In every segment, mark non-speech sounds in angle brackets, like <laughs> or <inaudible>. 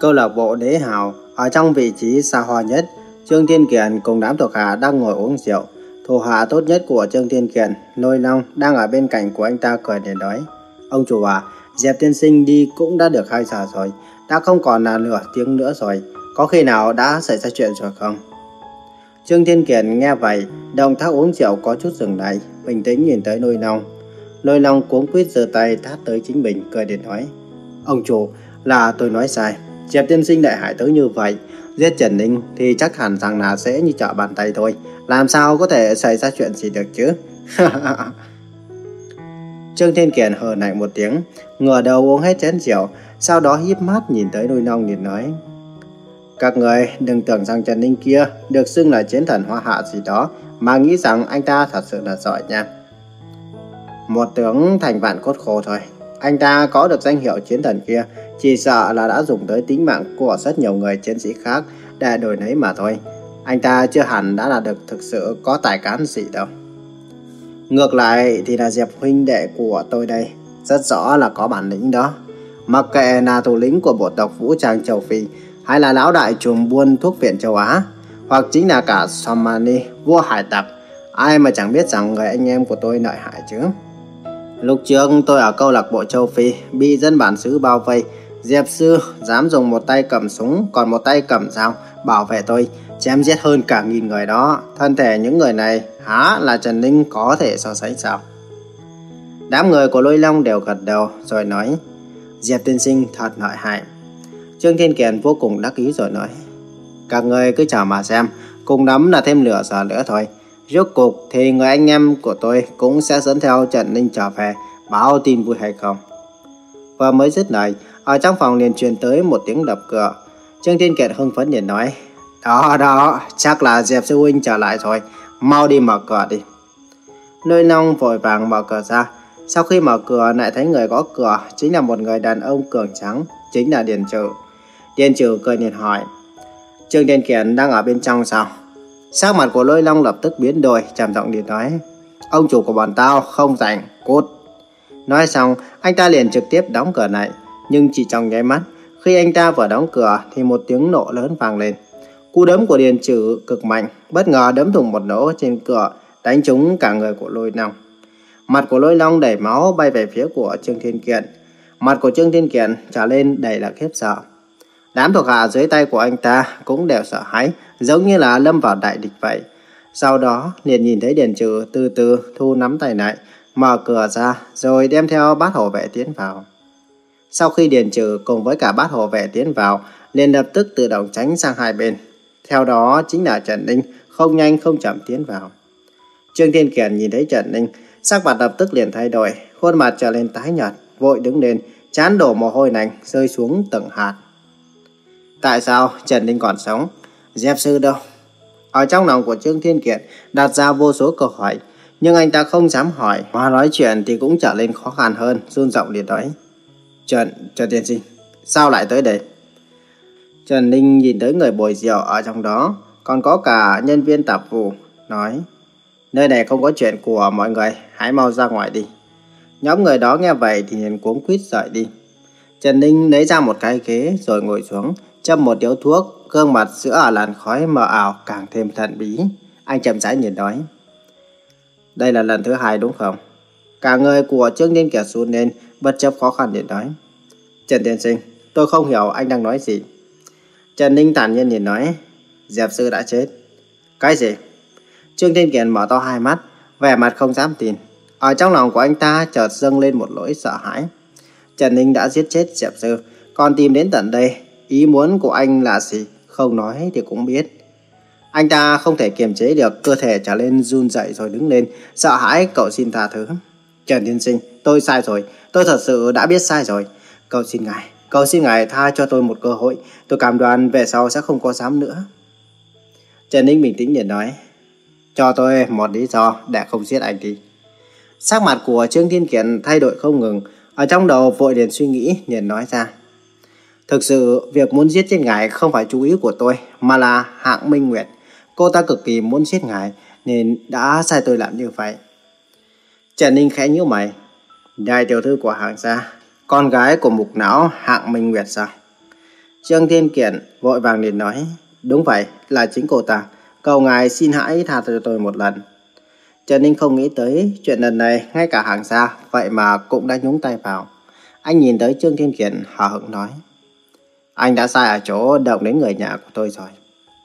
Câu lạc bộ đế hào ở trong vị trí xa hoa nhất, Trương Thiên Kiền cùng đám thuộc hạ đang ngồi uống rượu. Thủ hạ tốt nhất của Trương Thiên Kiền, Lôi Long, đang ở bên cạnh của anh ta cười để nói. Ông chủ à, Diệp tiên sinh đi cũng đã được hai giờ rồi, đã không còn là nửa tiếng nữa rồi. Có khi nào đã xảy ra chuyện rồi không? Trương Thiên Kiền nghe vậy, động tác uống rượu có chút dừng lại, bình tĩnh nhìn tới Lôi Long. Lôi Long cuống quýt giơ tay thát tới chính mình, cười để nói. Ông chủ, là tôi nói sai. Diệp tiên sinh đại hải tới như vậy, giết Trần Ninh thì chắc hẳn rằng là sẽ như trở bàn tay thôi. Làm sao có thể xảy ra chuyện gì được chứ? <laughs> Trương Thiên Kiền hờ lạnh một tiếng, ngửa đầu uống hết chén rượu, sau đó híp mắt nhìn tới nuôi nong liền nói. Các người đừng tưởng rằng Trần Ninh kia được xưng là chiến thần hoa hạ gì đó, mà nghĩ rằng anh ta thật sự là giỏi nha. Một tướng thành vạn cốt khô thôi, anh ta có được danh hiệu chiến thần kia, chỉ sợ là đã dùng tới tính mạng của rất nhiều người chiến sĩ khác để đổi lấy mà thôi. Anh ta chưa hẳn đã là được thực sự có tài cán gì đâu. Ngược lại thì là Diệp huynh đệ của tôi đây, rất rõ là có bản lĩnh đó. Mặc kệ là thủ lĩnh của bộ tộc vũ trang châu Phi hay là lão đại trùm buôn thuốc viện châu Á, hoặc chính là cả Somani, vua hải tặc, ai mà chẳng biết rằng người anh em của tôi lợi hại chứ. Lúc trước tôi ở câu lạc bộ châu Phi bị dân bản xứ bao vây, Diệp Sư dám dùng một tay cầm súng còn một tay cầm dao bảo vệ tôi, chém giết hơn cả nghìn người đó. Thân thể những người này há là Trần Ninh có thể so sánh sao? Đám người của Lôi Long đều gật đầu rồi nói Diệp tiên sinh thật lợi hại. Trương Thiên Kiền vô cùng đắc ý rồi nói Các người cứ chờ mà xem, cùng lắm là thêm nửa giờ nữa thôi. Rốt cục thì người anh em của tôi cũng sẽ dẫn theo Trần Ninh trở về báo tin vui hay không. Và mới dứt lời, ở trong phòng liền truyền tới một tiếng đập cửa. Trương Thiên Kiệt hưng phấn liền nói, đó đó, chắc là Diệp Sư Huynh trở lại rồi, mau đi mở cửa đi. Lôi Long vội vàng mở cửa ra, sau khi mở cửa lại thấy người gõ cửa chính là một người đàn ông cường trắng, chính là Điền Trừ. Điền Trừ cười liền hỏi, Trương Thiên Kiệt đang ở bên trong sao? Sắc mặt của lôi long lập tức biến đổi, trầm giọng điện nói. Ông chủ của bọn tao không rảnh, cút. Nói xong, anh ta liền trực tiếp đóng cửa lại. Nhưng chỉ trong nháy mắt, khi anh ta vừa đóng cửa thì một tiếng nổ lớn vang lên. Cú đấm của Điền Trừ cực mạnh, bất ngờ đấm thủng một lỗ trên cửa, đánh trúng cả người của lôi long. Mặt của lôi long đầy máu bay về phía của Trương Thiên Kiện. Mặt của Trương Thiên Kiện trở lên đầy là khiếp sợ. Đám thuộc hạ dưới tay của anh ta cũng đều sợ hãi, giống như là lâm vào đại địch vậy. Sau đó, liền nhìn thấy Điền Trừ từ từ thu nắm tay lại, mở cửa ra, rồi đem theo bát hộ vệ tiến vào. Sau khi Điền Trừ cùng với cả bát hộ vệ tiến vào, liền lập tức tự động tránh sang hai bên. Theo đó chính là Trần Ninh, không nhanh không chậm tiến vào. Trương Thiên Kiển nhìn thấy Trần Ninh, sắc mặt lập tức liền thay đổi, khuôn mặt trở lên tái nhợt, vội đứng lên, chán đổ mồ hôi lạnh rơi xuống từng hạt. Tại sao Trần Ninh còn sống? Dẹp sư đâu? Ở trong lòng của Trương Thiên Kiệt đặt ra vô số câu hỏi, nhưng anh ta không dám hỏi, mà nói chuyện thì cũng trở nên khó khăn hơn, run giọng liền nói. Trần, Trần Tiên Sinh, sao lại tới đây? Trần Ninh nhìn tới người bồi rượu ở trong đó, còn có cả nhân viên tạp vụ, nói. Nơi này không có chuyện của mọi người, hãy mau ra ngoài đi. Nhóm người đó nghe vậy thì liền cuống quýt rời đi. Trần Ninh lấy ra một cái ghế rồi ngồi xuống, châm một điếu thuốc, gương mặt giữa ở làn khói mờ ảo càng thêm thần bí. Anh chậm rãi nhìn nói. Đây là lần thứ hai đúng không? Cả người của Trương Ninh kẻ xuống lên, bất chấp khó khăn để nói. Trần Tiên Sinh, tôi không hiểu anh đang nói gì. Trần Ninh tản nhiên nhìn nói. Diệp Sư đã chết. Cái gì? Trương Thiên Kiệt mở to hai mắt, vẻ mặt không dám tin. Ở trong lòng của anh ta chợt dâng lên một nỗi sợ hãi. Trần Ninh đã giết chết Diệp Sư, còn tìm đến tận đây Ý muốn của anh là gì? Không nói thì cũng biết. Anh ta không thể kiềm chế được, cơ thể trở lên run dậy rồi đứng lên, sợ hãi cậu xin tha thứ. Trần Thiên Sinh, tôi sai rồi, tôi thật sự đã biết sai rồi. Cậu xin ngài, cậu xin ngài tha cho tôi một cơ hội, tôi cảm đoan về sau sẽ không có dám nữa. Trần Ninh bình tĩnh liền nói, cho tôi một lý do để không giết anh đi. Sắc mặt của Trương Thiên Kiện thay đổi không ngừng, ở trong đầu vội liền suy nghĩ, liền nói ra. Thực sự, việc muốn giết chết ngài không phải chú ý của tôi, mà là hạng Minh Nguyệt. Cô ta cực kỳ muốn giết ngài, nên đã sai tôi làm như vậy. Trần Ninh khẽ nhíu mày. Đại tiểu thư của hạng gia, con gái của mục não hạng Minh Nguyệt sao? Trương Thiên Kiện vội vàng liền nói, đúng vậy, là chính cô ta. Cầu ngài xin hãy tha cho tôi một lần. Trần Ninh không nghĩ tới chuyện lần này ngay cả hàng xa vậy mà cũng đã nhúng tay vào. Anh nhìn tới Trương Thiên Kiện hờ hững nói. Anh đã sai ở chỗ động đến người nhà của tôi rồi.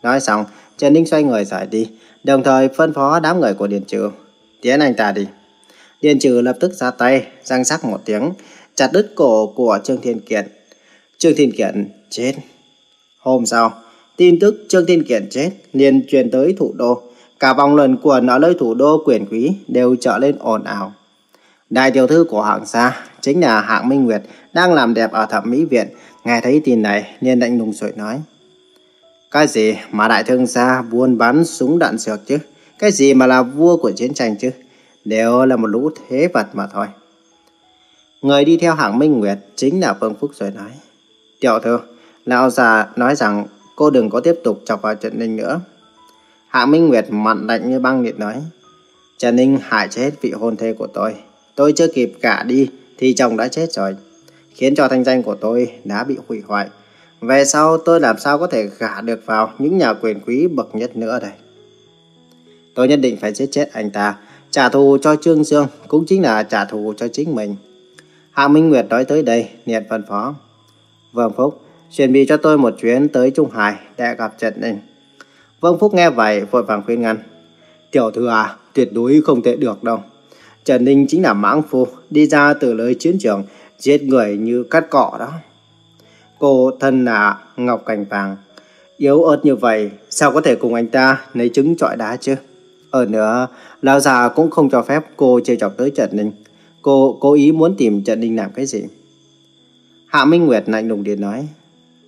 Nói xong, Trần Ninh xoay người rời đi, đồng thời phân phó đám người của Điền Trừ. Tiến anh ta đi. Điền Trừ lập tức ra tay, răng sắc một tiếng, chặt đứt cổ của Trương Thiên Kiện. Trương Thiên Kiện chết. Hôm sau, tin tức Trương Thiên Kiện chết liền truyền tới thủ đô. Cả vòng luận của nó nơi thủ đô quyền quý đều trở lên ồn ào. Đại tiểu thư của hạng gia chính là hạng Minh Nguyệt đang làm đẹp ở thẩm mỹ viện. Nghe thấy tin này nên lạnh lùng rồi nói. Cái gì mà đại thương gia buôn bán súng đạn dược chứ? Cái gì mà là vua của chiến tranh chứ? Đều là một lũ thế vật mà thôi. Người đi theo hạng Minh Nguyệt chính là Phương Phúc rồi nói. Tiểu thư, lão già nói rằng cô đừng có tiếp tục chọc vào Trần Ninh nữa. Hạng Minh Nguyệt mặn lạnh như băng liệt nói. Trần Ninh hại chết vị hôn thê của tôi. Tôi chưa kịp cả đi thì chồng đã chết rồi. Khiến cho thanh danh của tôi đã bị hủy hoại. Về sau tôi làm sao có thể gả được vào những nhà quyền quý bậc nhất nữa đây. Tôi nhất định phải giết chết anh ta. Trả thù cho Trương Dương cũng chính là trả thù cho chính mình. Hạ Minh Nguyệt nói tới đây, Niệm phân phó. Vương Phúc, chuẩn bị cho tôi một chuyến tới Trung Hải để gặp Trần Ninh. Vương Phúc nghe vậy vội vàng khuyên ngăn. Tiểu thư à, tuyệt đối không thể được đâu. Trần Ninh chính là mãng phu, đi ra từ lưới chiến trường, giết người như cắt cỏ đó. Cô thân là Ngọc Cảnh Vàng, yếu ớt như vậy, sao có thể cùng anh ta lấy trứng trọi đá chứ? Ở nữa, lão già cũng không cho phép cô chơi chọc tới Trần Ninh. Cô cố ý muốn tìm Trần Ninh làm cái gì? Hạ Minh Nguyệt lạnh lùng điện nói.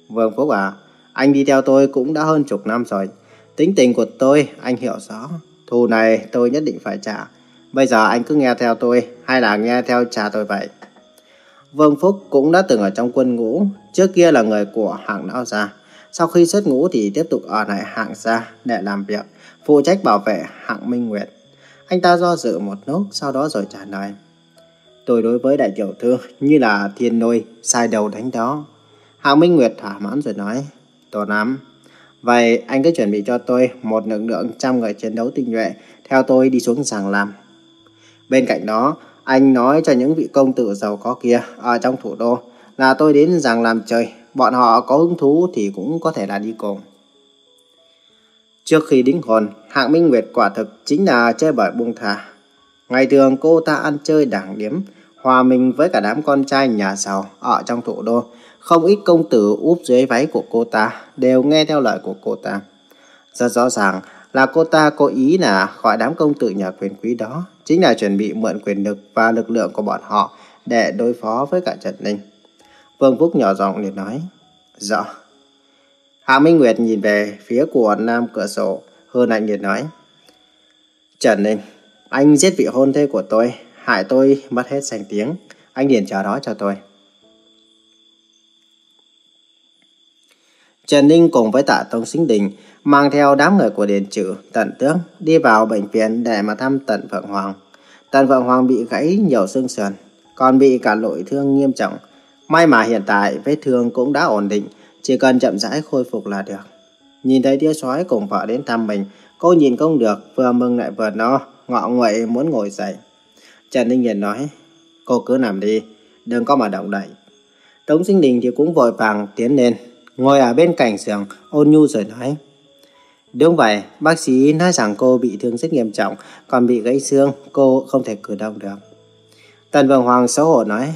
Vương Phúc à, anh đi theo tôi cũng đã hơn chục năm rồi. Tính tình của tôi, anh hiểu rõ. Thù này tôi nhất định phải trả. Bây giờ anh cứ nghe theo tôi, hay là nghe theo cha tôi vậy? Vương Phúc cũng đã từng ở trong quân ngũ, trước kia là người của hạng lão gia. Sau khi xuất ngũ thì tiếp tục ở lại hạng gia để làm việc, phụ trách bảo vệ hạng Minh Nguyệt. Anh ta do dự một lúc, sau đó rồi trả lời. Tôi đối với đại tiểu thư như là thiên nôi, sai đầu đánh đó. Hạng Minh Nguyệt thỏa mãn rồi nói, tốt lắm. Vậy anh cứ chuẩn bị cho tôi một lực lượng trăm người chiến đấu tinh nhuệ, theo tôi đi xuống sàng làm. Bên cạnh đó, anh nói cho những vị công tử giàu có kia ở trong thủ đô là tôi đến rằng làm chơi, bọn họ có hứng thú thì cũng có thể là đi cùng. Trước khi đính hôn, Hạng Minh Nguyệt quả thực chính là chơi bời buông thả. Ngày thường cô ta ăn chơi đảng điếm, hòa mình với cả đám con trai nhà giàu ở trong thủ đô. Không ít công tử úp dưới váy của cô ta đều nghe theo lời của cô ta. Rất rõ ràng là cô ta cố ý là gọi đám công tử nhà quyền quý đó chính là chuẩn bị mượn quyền lực và lực lượng của bọn họ để đối phó với cả Trần Ninh. Vương Phúc nhỏ giọng liền nói, Dạ. Hạ Minh Nguyệt nhìn về phía của nam cửa sổ, hơn anh liền nói, Trần Ninh, anh giết vị hôn thê của tôi, hại tôi mất hết danh tiếng, anh liền trả đó cho tôi. Trần Ninh cùng với tạ Tông Sinh Đình mang theo đám người của Điền Trừ, Tận Tướng đi vào bệnh viện để mà thăm Tận Phượng Hoàng. Tận Phượng Hoàng bị gãy nhiều xương sườn, còn bị cả nội thương nghiêm trọng. May mà hiện tại vết thương cũng đã ổn định, chỉ cần chậm rãi khôi phục là được. Nhìn thấy tia sói cùng vợ đến thăm mình, cô nhìn không được, vừa mừng lại vừa no, ngọ nguậy muốn ngồi dậy. Trần Ninh Hiền nói, cô cứ nằm đi, đừng có mà động đậy. Tống Sinh Đình thì cũng vội vàng tiến lên, ngồi ở bên cạnh giường, ôn nhu rồi nói. Đúng vậy, bác sĩ nói rằng cô bị thương rất nghiêm trọng, còn bị gãy xương, cô không thể cử động được. Tần Vương Hoàng xấu hổ nói,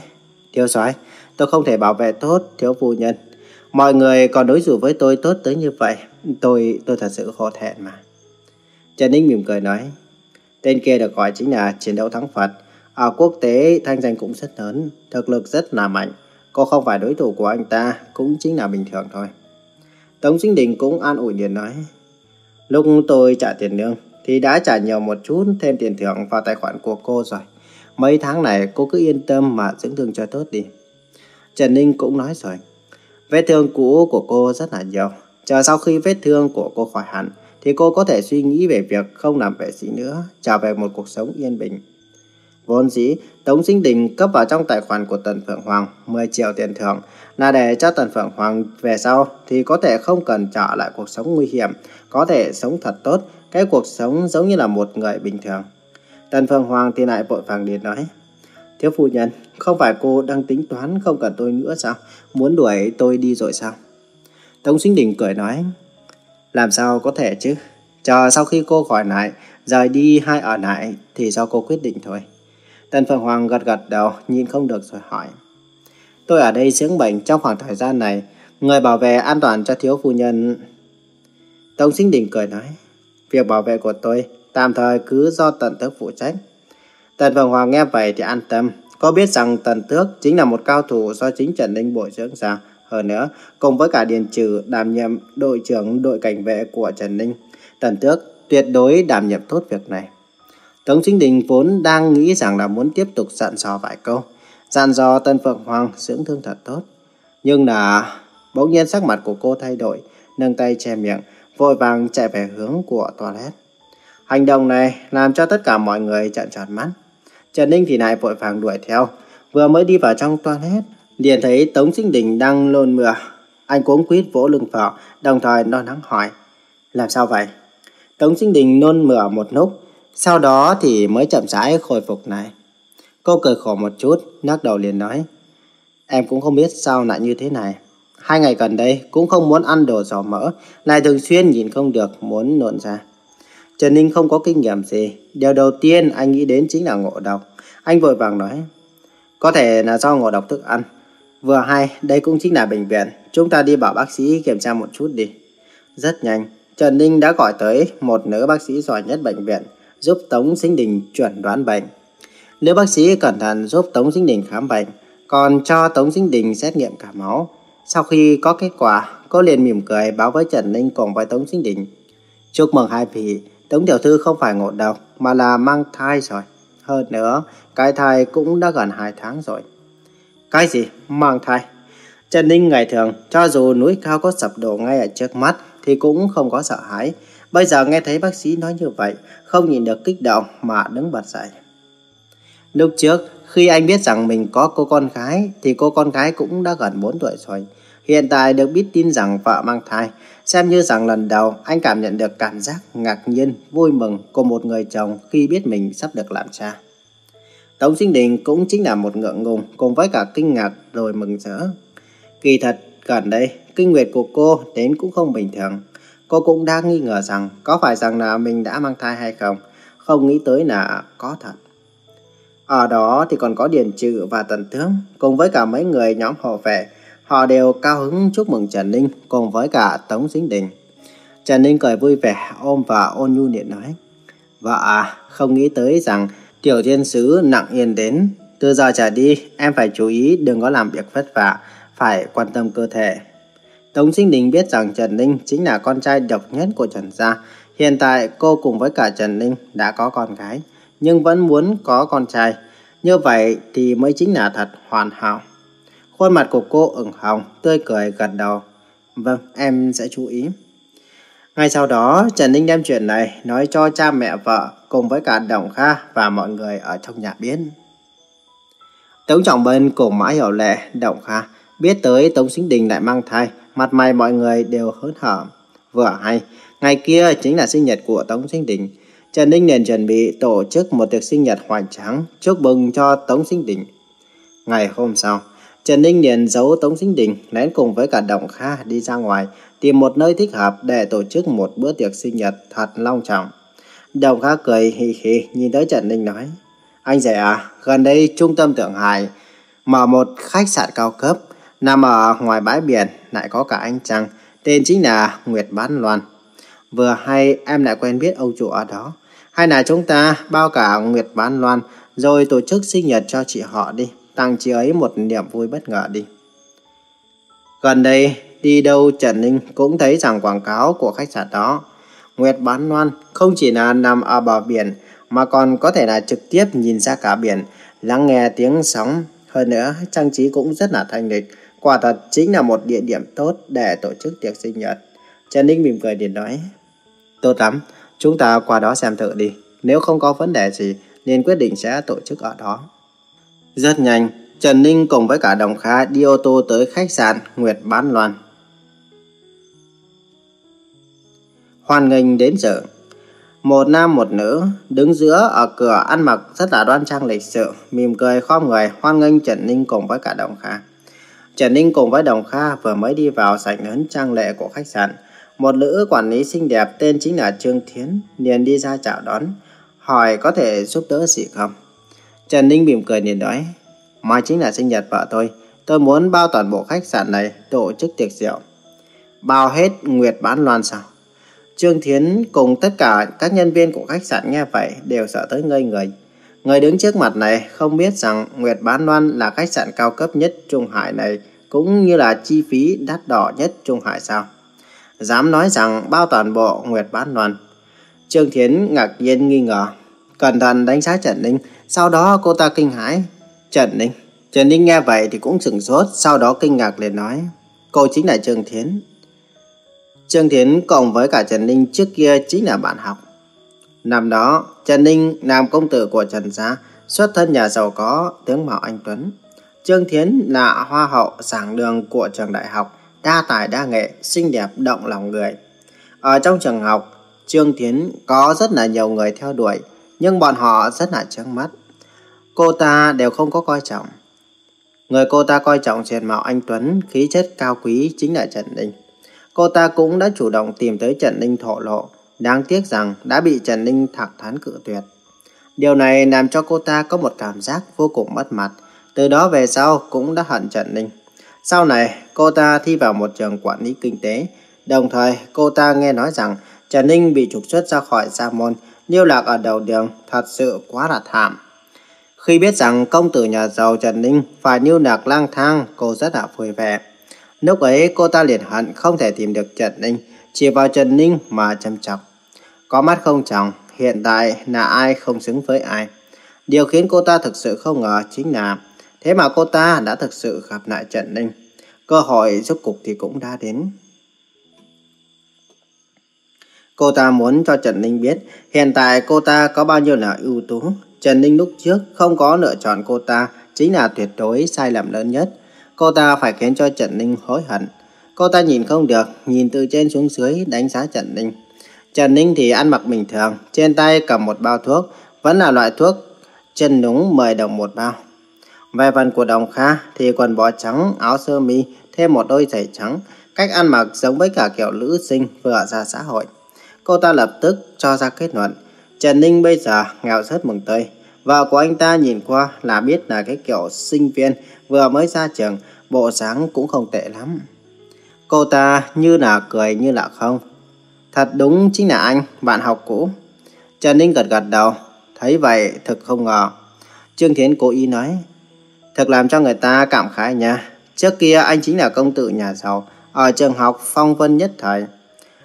Thiếu soái tôi không thể bảo vệ tốt thiếu phụ nhân. Mọi người còn đối xử với tôi tốt tới như vậy, tôi tôi thật sự khổ thẹn mà. Trần Ninh mỉm cười nói, tên kia được gọi chính là chiến đấu thắng Phật. Ở quốc tế thanh danh cũng rất lớn, thực lực rất là mạnh. Cô không phải đối thủ của anh ta, cũng chính là bình thường thôi. Tống Sinh Đình cũng an ủi liền nói, Lúc tôi trả tiền lương thì đã trả nhiều một chút thêm tiền thưởng vào tài khoản của cô rồi. Mấy tháng này cô cứ yên tâm mà dưỡng thương cho tốt đi. Trần Ninh cũng nói rồi. Vết thương cũ của cô rất là nhiều. Chờ sau khi vết thương của cô khỏi hẳn thì cô có thể suy nghĩ về việc không làm vệ sĩ nữa, trở về một cuộc sống yên bình. Vốn dĩ, Tống Sinh Đình cấp vào trong tài khoản của Tần Phượng Hoàng 10 triệu tiền thưởng là để cho Tần Phượng Hoàng về sau thì có thể không cần trả lại cuộc sống nguy hiểm, có thể sống thật tốt, cái cuộc sống giống như là một người bình thường. Tần Phượng Hoàng thì lại vội vàng liền nói, Thiếu phu nhân, không phải cô đang tính toán không cần tôi nữa sao? Muốn đuổi tôi đi rồi sao? Tống Sinh Đình cười nói, làm sao có thể chứ? Chờ sau khi cô khỏi lại, rời đi hay ở lại thì do cô quyết định thôi. Tần Phượng Hoàng gật gật đầu, nhìn không được rồi hỏi. Tôi ở đây dưỡng bệnh trong khoảng thời gian này, người bảo vệ an toàn cho thiếu phu nhân. Tống Sinh Đình cười nói, việc bảo vệ của tôi tạm thời cứ do Tần Tước phụ trách. Tần Phượng Hoàng nghe vậy thì an tâm, có biết rằng Tần Tước chính là một cao thủ do chính Trần Ninh bồi dưỡng ra. Hơn nữa, cùng với cả Điền Trừ đảm nhiệm đội trưởng đội cảnh vệ của Trần Ninh, Tần Tước tuyệt đối đảm nhiệm tốt việc này. Tống Chính Đình vốn đang nghĩ rằng là muốn tiếp tục dặn dò vài câu, dặn dò Tân Phượng Hoàng dưỡng thương thật tốt. Nhưng là bỗng nhiên sắc mặt của cô thay đổi, nâng tay che miệng, vội vàng chạy về hướng của toilet. Hành động này làm cho tất cả mọi người trợn tròn mắt. Trần Ninh thì lại vội vàng đuổi theo, vừa mới đi vào trong toilet, liền thấy Tống Sinh Đình đang lôn mưa. Anh cuống quýt vỗ lưng vợ, đồng thời lo lắng hỏi, làm sao vậy? Tống Sinh Đình nôn mửa một lúc, sau đó thì mới chậm rãi khôi phục lại. Cô cười khổ một chút, lắc đầu liền nói. Em cũng không biết sao lại như thế này. Hai ngày gần đây cũng không muốn ăn đồ dầu mỡ, lại thường xuyên nhìn không được muốn nộn ra. Trần Ninh không có kinh nghiệm gì. Điều đầu tiên anh nghĩ đến chính là ngộ độc. Anh vội vàng nói. Có thể là do ngộ độc thức ăn. Vừa hay, đây cũng chính là bệnh viện. Chúng ta đi bảo bác sĩ kiểm tra một chút đi. Rất nhanh, Trần Ninh đã gọi tới một nữ bác sĩ giỏi nhất bệnh viện giúp Tống Sinh Đình chuẩn đoán bệnh. Nữ bác sĩ cẩn thận giúp Tống Sinh Đình khám bệnh, còn cho Tống Sinh Đình xét nghiệm cả máu. Sau khi có kết quả, cô liền mỉm cười báo với Trần Ninh cùng với Tống Sinh Đình. Chúc mừng hai vị, Tống Tiểu Thư không phải ngộ độc mà là mang thai rồi. Hơn nữa, cái thai cũng đã gần 2 tháng rồi. Cái gì? Mang thai? Trần Ninh ngày thường, cho dù núi cao có sập đổ ngay ở trước mắt thì cũng không có sợ hãi. Bây giờ nghe thấy bác sĩ nói như vậy, không nhìn được kích động mà đứng bật dậy. Lúc trước, khi anh biết rằng mình có cô con gái, thì cô con gái cũng đã gần 4 tuổi rồi. Hiện tại được biết tin rằng vợ mang thai, xem như rằng lần đầu anh cảm nhận được cảm giác ngạc nhiên, vui mừng của một người chồng khi biết mình sắp được làm cha. Tống Sinh Đình cũng chính là một ngượng ngùng cùng với cả kinh ngạc rồi mừng rỡ. Kỳ thật, gần đây, kinh nguyệt của cô đến cũng không bình thường. Cô cũng đang nghi ngờ rằng có phải rằng là mình đã mang thai hay không, không nghĩ tới là có thật. Ở đó thì còn có Điền Trự và Tần Tướng cùng với cả mấy người nhóm hộ vệ. Họ đều cao hứng chúc mừng Trần Ninh cùng với cả Tống Dính Đình. Trần Ninh cười vui vẻ ôm và ôn nhu niệm nói. Vợ à, không nghĩ tới rằng tiểu thiên sứ nặng yên đến. Từ giờ trở đi, em phải chú ý đừng có làm việc vất vả, phải quan tâm cơ thể. Tống Sinh Đình biết rằng Trần Ninh chính là con trai độc nhất của Trần Gia. Hiện tại cô cùng với cả Trần Ninh đã có con gái, nhưng vẫn muốn có con trai. Như vậy thì mới chính là thật hoàn hảo. Khuôn mặt của cô ửng hồng, tươi cười gật đầu. Vâng, em sẽ chú ý. Ngay sau đó, Trần Ninh đem chuyện này nói cho cha mẹ vợ cùng với cả Đồng Kha và mọi người ở trong nhà biết. Tống Trọng Bân cùng Mã Hiểu Lệ, Đồng Kha biết tới Tống Sinh Đình lại mang thai mặt mày mọi người đều hớn hở. Vừa hay, ngày kia chính là sinh nhật của Tống Sinh Đình. Trần Ninh liền chuẩn bị tổ chức một tiệc sinh nhật hoành tráng chúc mừng cho Tống Sinh Đình. Ngày hôm sau, Trần Ninh liền giấu Tống Sinh Đình lén cùng với cả Đồng Kha đi ra ngoài tìm một nơi thích hợp để tổ chức một bữa tiệc sinh nhật thật long trọng. Đồng Kha cười hì hì nhìn tới Trần Ninh nói Anh rể à, gần đây trung tâm Thượng Hải mở một khách sạn cao cấp nằm ở ngoài bãi biển lại có cả anh chàng, tên chính là Nguyệt Bán Loan. Vừa hay em lại quen biết ông chủ ở đó. Hay là chúng ta bao cả Nguyệt Bán Loan rồi tổ chức sinh nhật cho chị họ đi, tặng chị ấy một niềm vui bất ngờ đi. Gần đây, đi đâu Trần Ninh cũng thấy rằng quảng cáo của khách sạn đó. Nguyệt Bán Loan không chỉ là nằm ở bờ biển mà còn có thể là trực tiếp nhìn ra cả biển, lắng nghe tiếng sóng. Hơn nữa, trang trí cũng rất là thanh lịch, Quả thật chính là một địa điểm tốt để tổ chức tiệc sinh nhật. Trần Ninh mỉm cười điện nói. Tốt lắm, chúng ta qua đó xem thử đi. Nếu không có vấn đề gì, nên quyết định sẽ tổ chức ở đó. Rất nhanh, Trần Ninh cùng với cả Đồng Kha đi ô tô tới khách sạn Nguyệt Bán Loan. Hoan nghênh đến giờ. Một nam một nữ đứng giữa ở cửa ăn mặc rất là đoan trang lịch sự, mỉm cười khom người hoan nghênh Trần Ninh cùng với cả Đồng Kha. Trần Ninh cùng với Đồng Kha vừa mới đi vào sảnh lớn trang lệ của khách sạn. Một nữ quản lý xinh đẹp tên chính là Trương Thiến liền đi ra chào đón, hỏi có thể giúp đỡ gì không. Trần Ninh mỉm cười liền nói, mai chính là sinh nhật vợ tôi, tôi muốn bao toàn bộ khách sạn này tổ chức tiệc rượu. Bao hết Nguyệt bán loan sao? Trương Thiến cùng tất cả các nhân viên của khách sạn nghe vậy đều sợ tới ngây người. Người đứng trước mặt này không biết rằng Nguyệt Bán Loan là khách sạn cao cấp nhất Trung Hải này cũng như là chi phí đắt đỏ nhất Trung Hải sao? Dám nói rằng bao toàn bộ Nguyệt Bán Loan. Trương Thiến ngạc nhiên nghi ngờ, cẩn thận đánh giá Trần Ninh, sau đó cô ta kinh hãi. Trần Ninh. Trần Ninh nghe vậy thì cũng sửng sốt, sau đó kinh ngạc liền nói, cô chính là Trương Thiến. Trương Thiến cộng với cả Trần Ninh trước kia chính là bạn học. Năm đó, Trần Ninh nam công tử của Trần Gia, xuất thân nhà giàu có, tướng mạo anh Tuấn. Trương Thiến là hoa hậu giảng đường của trường đại học, đa tài đa nghệ, xinh đẹp động lòng người. Ở trong trường học, Trương Thiến có rất là nhiều người theo đuổi, nhưng bọn họ rất là trướng mắt. Cô ta đều không có coi trọng. Người cô ta coi trọng diện mạo anh Tuấn, khí chất cao quý chính là Trần Ninh. Cô ta cũng đã chủ động tìm tới Trần Ninh thổ lộ, đáng tiếc rằng đã bị Trần Ninh thẳng thắn cự tuyệt. Điều này làm cho cô ta có một cảm giác vô cùng mất mặt, từ đó về sau cũng đã hận Trần Ninh. Sau này, cô ta thi vào một trường quản lý kinh tế, đồng thời cô ta nghe nói rằng Trần Ninh bị trục xuất ra khỏi Gia Môn, lưu lạc ở đầu đường, thật sự quá là thảm. Khi biết rằng công tử nhà giàu Trần Ninh phải lưu lạc lang thang, cô rất là vui vẻ. Lúc ấy cô ta liền hận không thể tìm được Trần Ninh, chỉ vào Trần Ninh mà châm chọc. Có mắt không chồng, hiện tại là ai không xứng với ai. Điều khiến cô ta thực sự không ngờ chính là thế mà cô ta đã thực sự gặp lại Trần Ninh. Cơ hội rốt cục thì cũng đã đến. Cô ta muốn cho Trần Ninh biết hiện tại cô ta có bao nhiêu là ưu tú. Trần Ninh lúc trước không có lựa chọn cô ta chính là tuyệt đối sai lầm lớn nhất. Cô ta phải khiến cho Trần Ninh hối hận. Cô ta nhìn không được, nhìn từ trên xuống dưới đánh giá Trần Ninh. Trần Ninh thì ăn mặc bình thường, trên tay cầm một bao thuốc, vẫn là loại thuốc chân đúng 10 đồng một bao. Về phần của Đồng Kha thì quần bó trắng, áo sơ mi, thêm một đôi giày trắng, cách ăn mặc giống với cả kiểu nữ sinh vừa ra xã hội. Cô ta lập tức cho ra kết luận, Trần Ninh bây giờ nghèo rất mừng tươi. Vợ của anh ta nhìn qua là biết là cái kiểu sinh viên vừa mới ra trường, bộ dáng cũng không tệ lắm. Cô ta như là cười như là không. Thật đúng chính là anh, bạn học cũ. Trần Ninh gật gật đầu, thấy vậy thực không ngờ. Trương Thiến cố ý nói, thật làm cho người ta cảm khái nha. Trước kia anh chính là công tử nhà giàu, ở trường học phong vân nhất thời.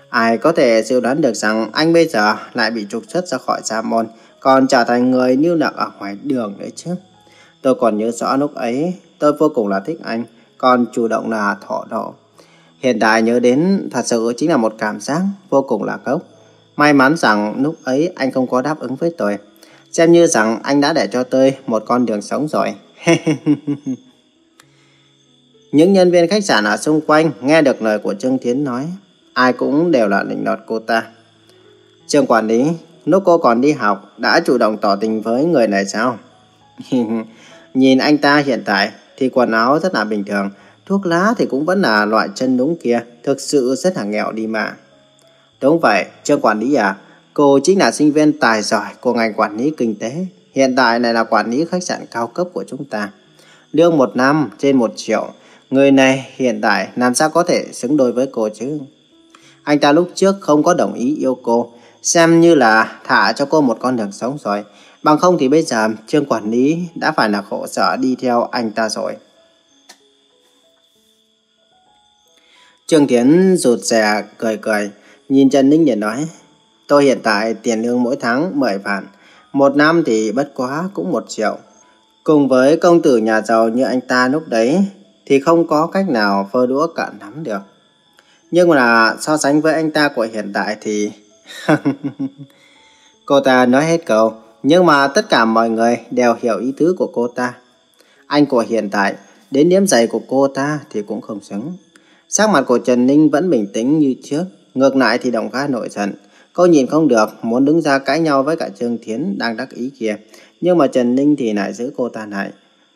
Ai có thể dự đoán được rằng anh bây giờ lại bị trục xuất ra khỏi gia môn, còn trở thành người như nặng ở ngoài đường đấy chứ. Tôi còn nhớ rõ lúc ấy, tôi vô cùng là thích anh, còn chủ động là thọ độ. Hiện tại nhớ đến thật sự chính là một cảm giác vô cùng là cốc May mắn rằng lúc ấy anh không có đáp ứng với tôi. Xem như rằng anh đã để cho tôi một con đường sống rồi. <laughs> Những nhân viên khách sạn ở xung quanh nghe được lời của Trương Thiến nói. Ai cũng đều là định đoạt cô ta. Trương quản lý, lúc cô còn đi học đã chủ động tỏ tình với người này sao? <laughs> Nhìn anh ta hiện tại thì quần áo rất là bình thường, thuốc lá thì cũng vẫn là loại chân đúng kia, thực sự rất là nghèo đi mà. Đúng vậy, Trương quản lý à, cô chính là sinh viên tài giỏi của ngành quản lý kinh tế, hiện tại này là quản lý khách sạn cao cấp của chúng ta. Lương một năm trên một triệu, người này hiện tại làm sao có thể xứng đôi với cô chứ? Anh ta lúc trước không có đồng ý yêu cô, xem như là thả cho cô một con đường sống rồi. Bằng không thì bây giờ Trương quản lý đã phải là khổ sở đi theo anh ta rồi. Trương Tiến rụt rè cười cười, nhìn Trần Ninh để nói, tôi hiện tại tiền lương mỗi tháng 10 vạn, một năm thì bất quá cũng một triệu. Cùng với công tử nhà giàu như anh ta lúc đấy thì không có cách nào phơ đũa cạn nắm được. Nhưng mà so sánh với anh ta của hiện tại thì... <laughs> Cô ta nói hết câu, Nhưng mà tất cả mọi người đều hiểu ý tứ của cô ta. Anh của hiện tại, đến điểm giày của cô ta thì cũng không xứng. Sắc mặt của Trần Ninh vẫn bình tĩnh như trước, ngược lại thì Đồng Kha nổi giận. Cô nhìn không được, muốn đứng ra cãi nhau với cả Trương Thiến đang đắc ý kia. Nhưng mà Trần Ninh thì lại giữ cô ta lại.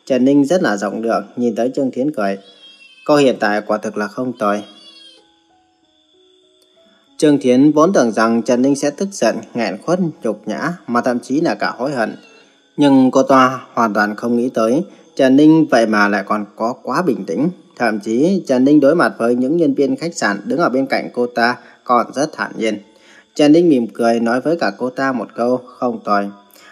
Trần Ninh rất là rộng lượng, nhìn tới Trương Thiến cười. Cô hiện tại quả thực là không tồi. Trương Thiến vốn tưởng rằng Trần Ninh sẽ tức giận, nghẹn khuất, nhục nhã, mà thậm chí là cả hối hận. Nhưng cô ta hoàn toàn không nghĩ tới, Trần Ninh vậy mà lại còn có quá bình tĩnh. Thậm chí Trần Ninh đối mặt với những nhân viên khách sạn đứng ở bên cạnh cô ta còn rất thản nhiên. Trần Ninh mỉm cười nói với cả cô ta một câu không tồi.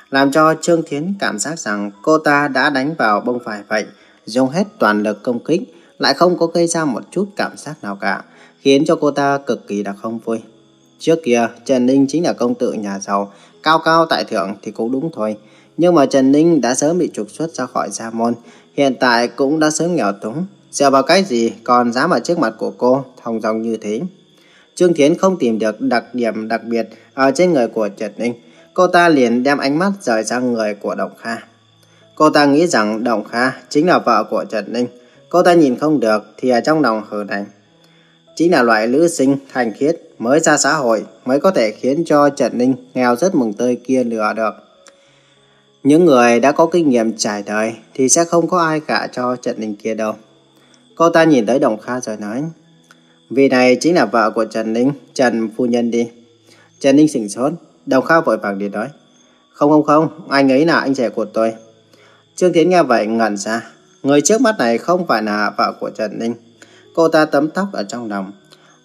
Làm cho Trương Thiến cảm giác rằng cô ta đã đánh vào bông phải vậy, dùng hết toàn lực công kích, lại không có gây ra một chút cảm giác nào cả khiến cho cô ta cực kỳ là không vui. Trước kia, Trần Ninh chính là công tử nhà giàu, cao cao tại thượng thì cũng đúng thôi. Nhưng mà Trần Ninh đã sớm bị trục xuất ra khỏi gia môn, hiện tại cũng đã sớm nghèo túng. Dựa vào cái gì còn dám ở trước mặt của cô, thông dòng như thế. Trương Thiến không tìm được đặc điểm đặc biệt ở trên người của Trần Ninh. Cô ta liền đem ánh mắt rời sang người của Động Kha. Cô ta nghĩ rằng Động Kha chính là vợ của Trần Ninh. Cô ta nhìn không được thì ở trong lòng hờ đánh chính là loại nữ sinh thành khiết mới ra xã hội mới có thể khiến cho Trần Ninh nghèo rất mừng tươi kia lừa được. Những người đã có kinh nghiệm trải đời thì sẽ không có ai cả cho Trần Ninh kia đâu. Cô ta nhìn tới Đồng Kha rồi nói Vị này chính là vợ của Trần Ninh, Trần Phu Nhân đi. Trần Ninh sửng sốt, Đồng Kha vội vàng đi nói Không không không, anh ấy là anh rể của tôi. Trương Tiến nghe vậy ngẩn ra, người trước mắt này không phải là vợ của Trần Ninh Cô ta tấm tóc ở trong lòng.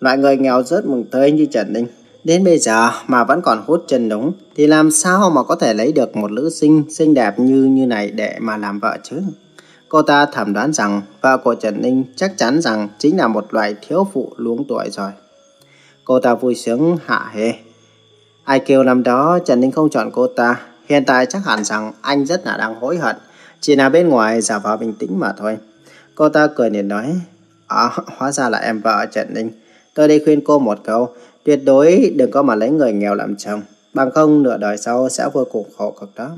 Loại người nghèo rớt mừng tươi như Trần Ninh. Đến bây giờ mà vẫn còn hút chân đúng thì làm sao mà có thể lấy được một nữ sinh xinh đẹp như như này để mà làm vợ chứ? Cô ta thẩm đoán rằng vợ của Trần Ninh chắc chắn rằng chính là một loại thiếu phụ luống tuổi rồi. Cô ta vui sướng hạ hề Ai kêu năm đó Trần Ninh không chọn cô ta, hiện tại chắc hẳn rằng anh rất là đang hối hận. Chỉ là bên ngoài giả vờ bình tĩnh mà thôi. Cô ta cười liền nói, À, hóa ra là em vợ Trần Ninh. Tôi đi khuyên cô một câu, tuyệt đối đừng có mà lấy người nghèo làm chồng. Bằng không nửa đời sau sẽ vô cùng khổ cực đó.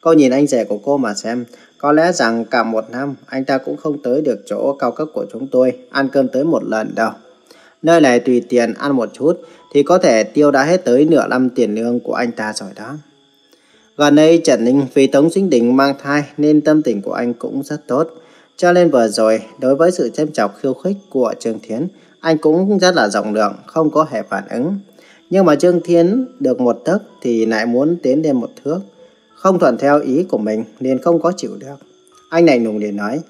Cô nhìn anh rể của cô mà xem, có lẽ rằng cả một năm anh ta cũng không tới được chỗ cao cấp của chúng tôi, ăn cơm tới một lần đâu. Nơi này tùy tiền ăn một chút thì có thể tiêu đã hết tới nửa năm tiền lương của anh ta rồi đó. Gần đây Trần Ninh vì Tống Sinh Đình mang thai nên tâm tình của anh cũng rất tốt. Cho nên vừa rồi, đối với sự châm chọc khiêu khích của Trương Thiến, anh cũng rất là rộng lượng, không có hề phản ứng. Nhưng mà Trương Thiến được một tấc thì lại muốn tiến lên một thước. Không thuận theo ý của mình nên không có chịu được. Anh này nùng để nói.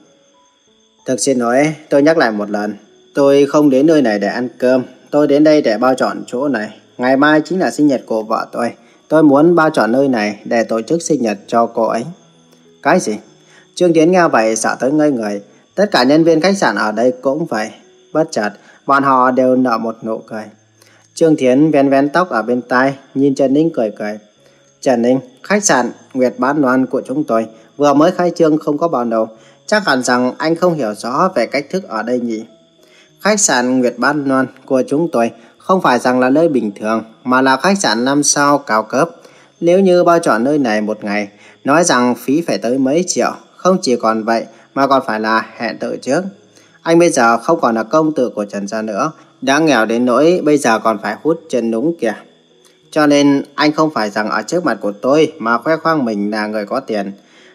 Thực xin lỗi, tôi nhắc lại một lần. Tôi không đến nơi này để ăn cơm. Tôi đến đây để bao chọn chỗ này. Ngày mai chính là sinh nhật của vợ tôi. Tôi muốn bao chọn nơi này để tổ chức sinh nhật cho cô ấy. Cái gì? Trương Tiến nghe vậy sợ tới ngây người. Tất cả nhân viên khách sạn ở đây cũng vậy. Bất chợt, bọn họ đều nở một nụ cười. Trương Thiến vén vén tóc ở bên tai, nhìn Trần Ninh cười cười. Trần Ninh, khách sạn Nguyệt Bán Loan của chúng tôi vừa mới khai trương không có bao lâu. Chắc hẳn rằng anh không hiểu rõ về cách thức ở đây nhỉ. Khách sạn Nguyệt Bán Loan của chúng tôi không phải rằng là nơi bình thường, mà là khách sạn 5 sao cao cấp. Nếu như bao chọn nơi này một ngày, nói rằng phí phải tới mấy triệu, không chỉ còn vậy mà còn phải là hẹn tự trước. Anh bây giờ không còn là công tử của Trần Gia nữa, đã nghèo đến nỗi bây giờ còn phải hút chân núng kìa. Cho nên anh không phải rằng ở trước mặt của tôi mà khoe khoang mình là người có tiền.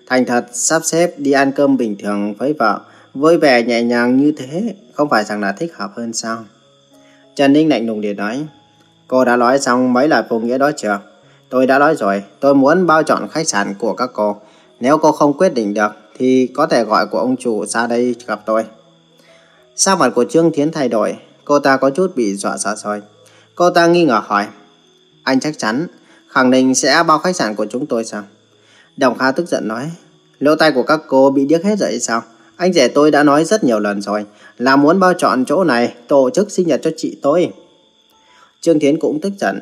Thành thật sắp xếp đi ăn cơm bình thường với vợ, vui vẻ nhẹ nhàng như thế, không phải rằng là thích hợp hơn sao? Trần Ninh lạnh lùng để nói, cô đã nói xong mấy lời vô nghĩa đó chưa? Tôi đã nói rồi, tôi muốn bao chọn khách sạn của các cô. Nếu cô không quyết định được thì có thể gọi của ông chủ ra đây gặp tôi. Sao mặt của Trương Thiến thay đổi, cô ta có chút bị dọa sợ rồi. Cô ta nghi ngờ hỏi, anh chắc chắn khẳng định sẽ bao khách sạn của chúng tôi sao? Đồng Kha tức giận nói, lỗ tai của các cô bị điếc hết rồi sao? Anh rể tôi đã nói rất nhiều lần rồi, là muốn bao chọn chỗ này tổ chức sinh nhật cho chị tôi. Trương Thiến cũng tức giận.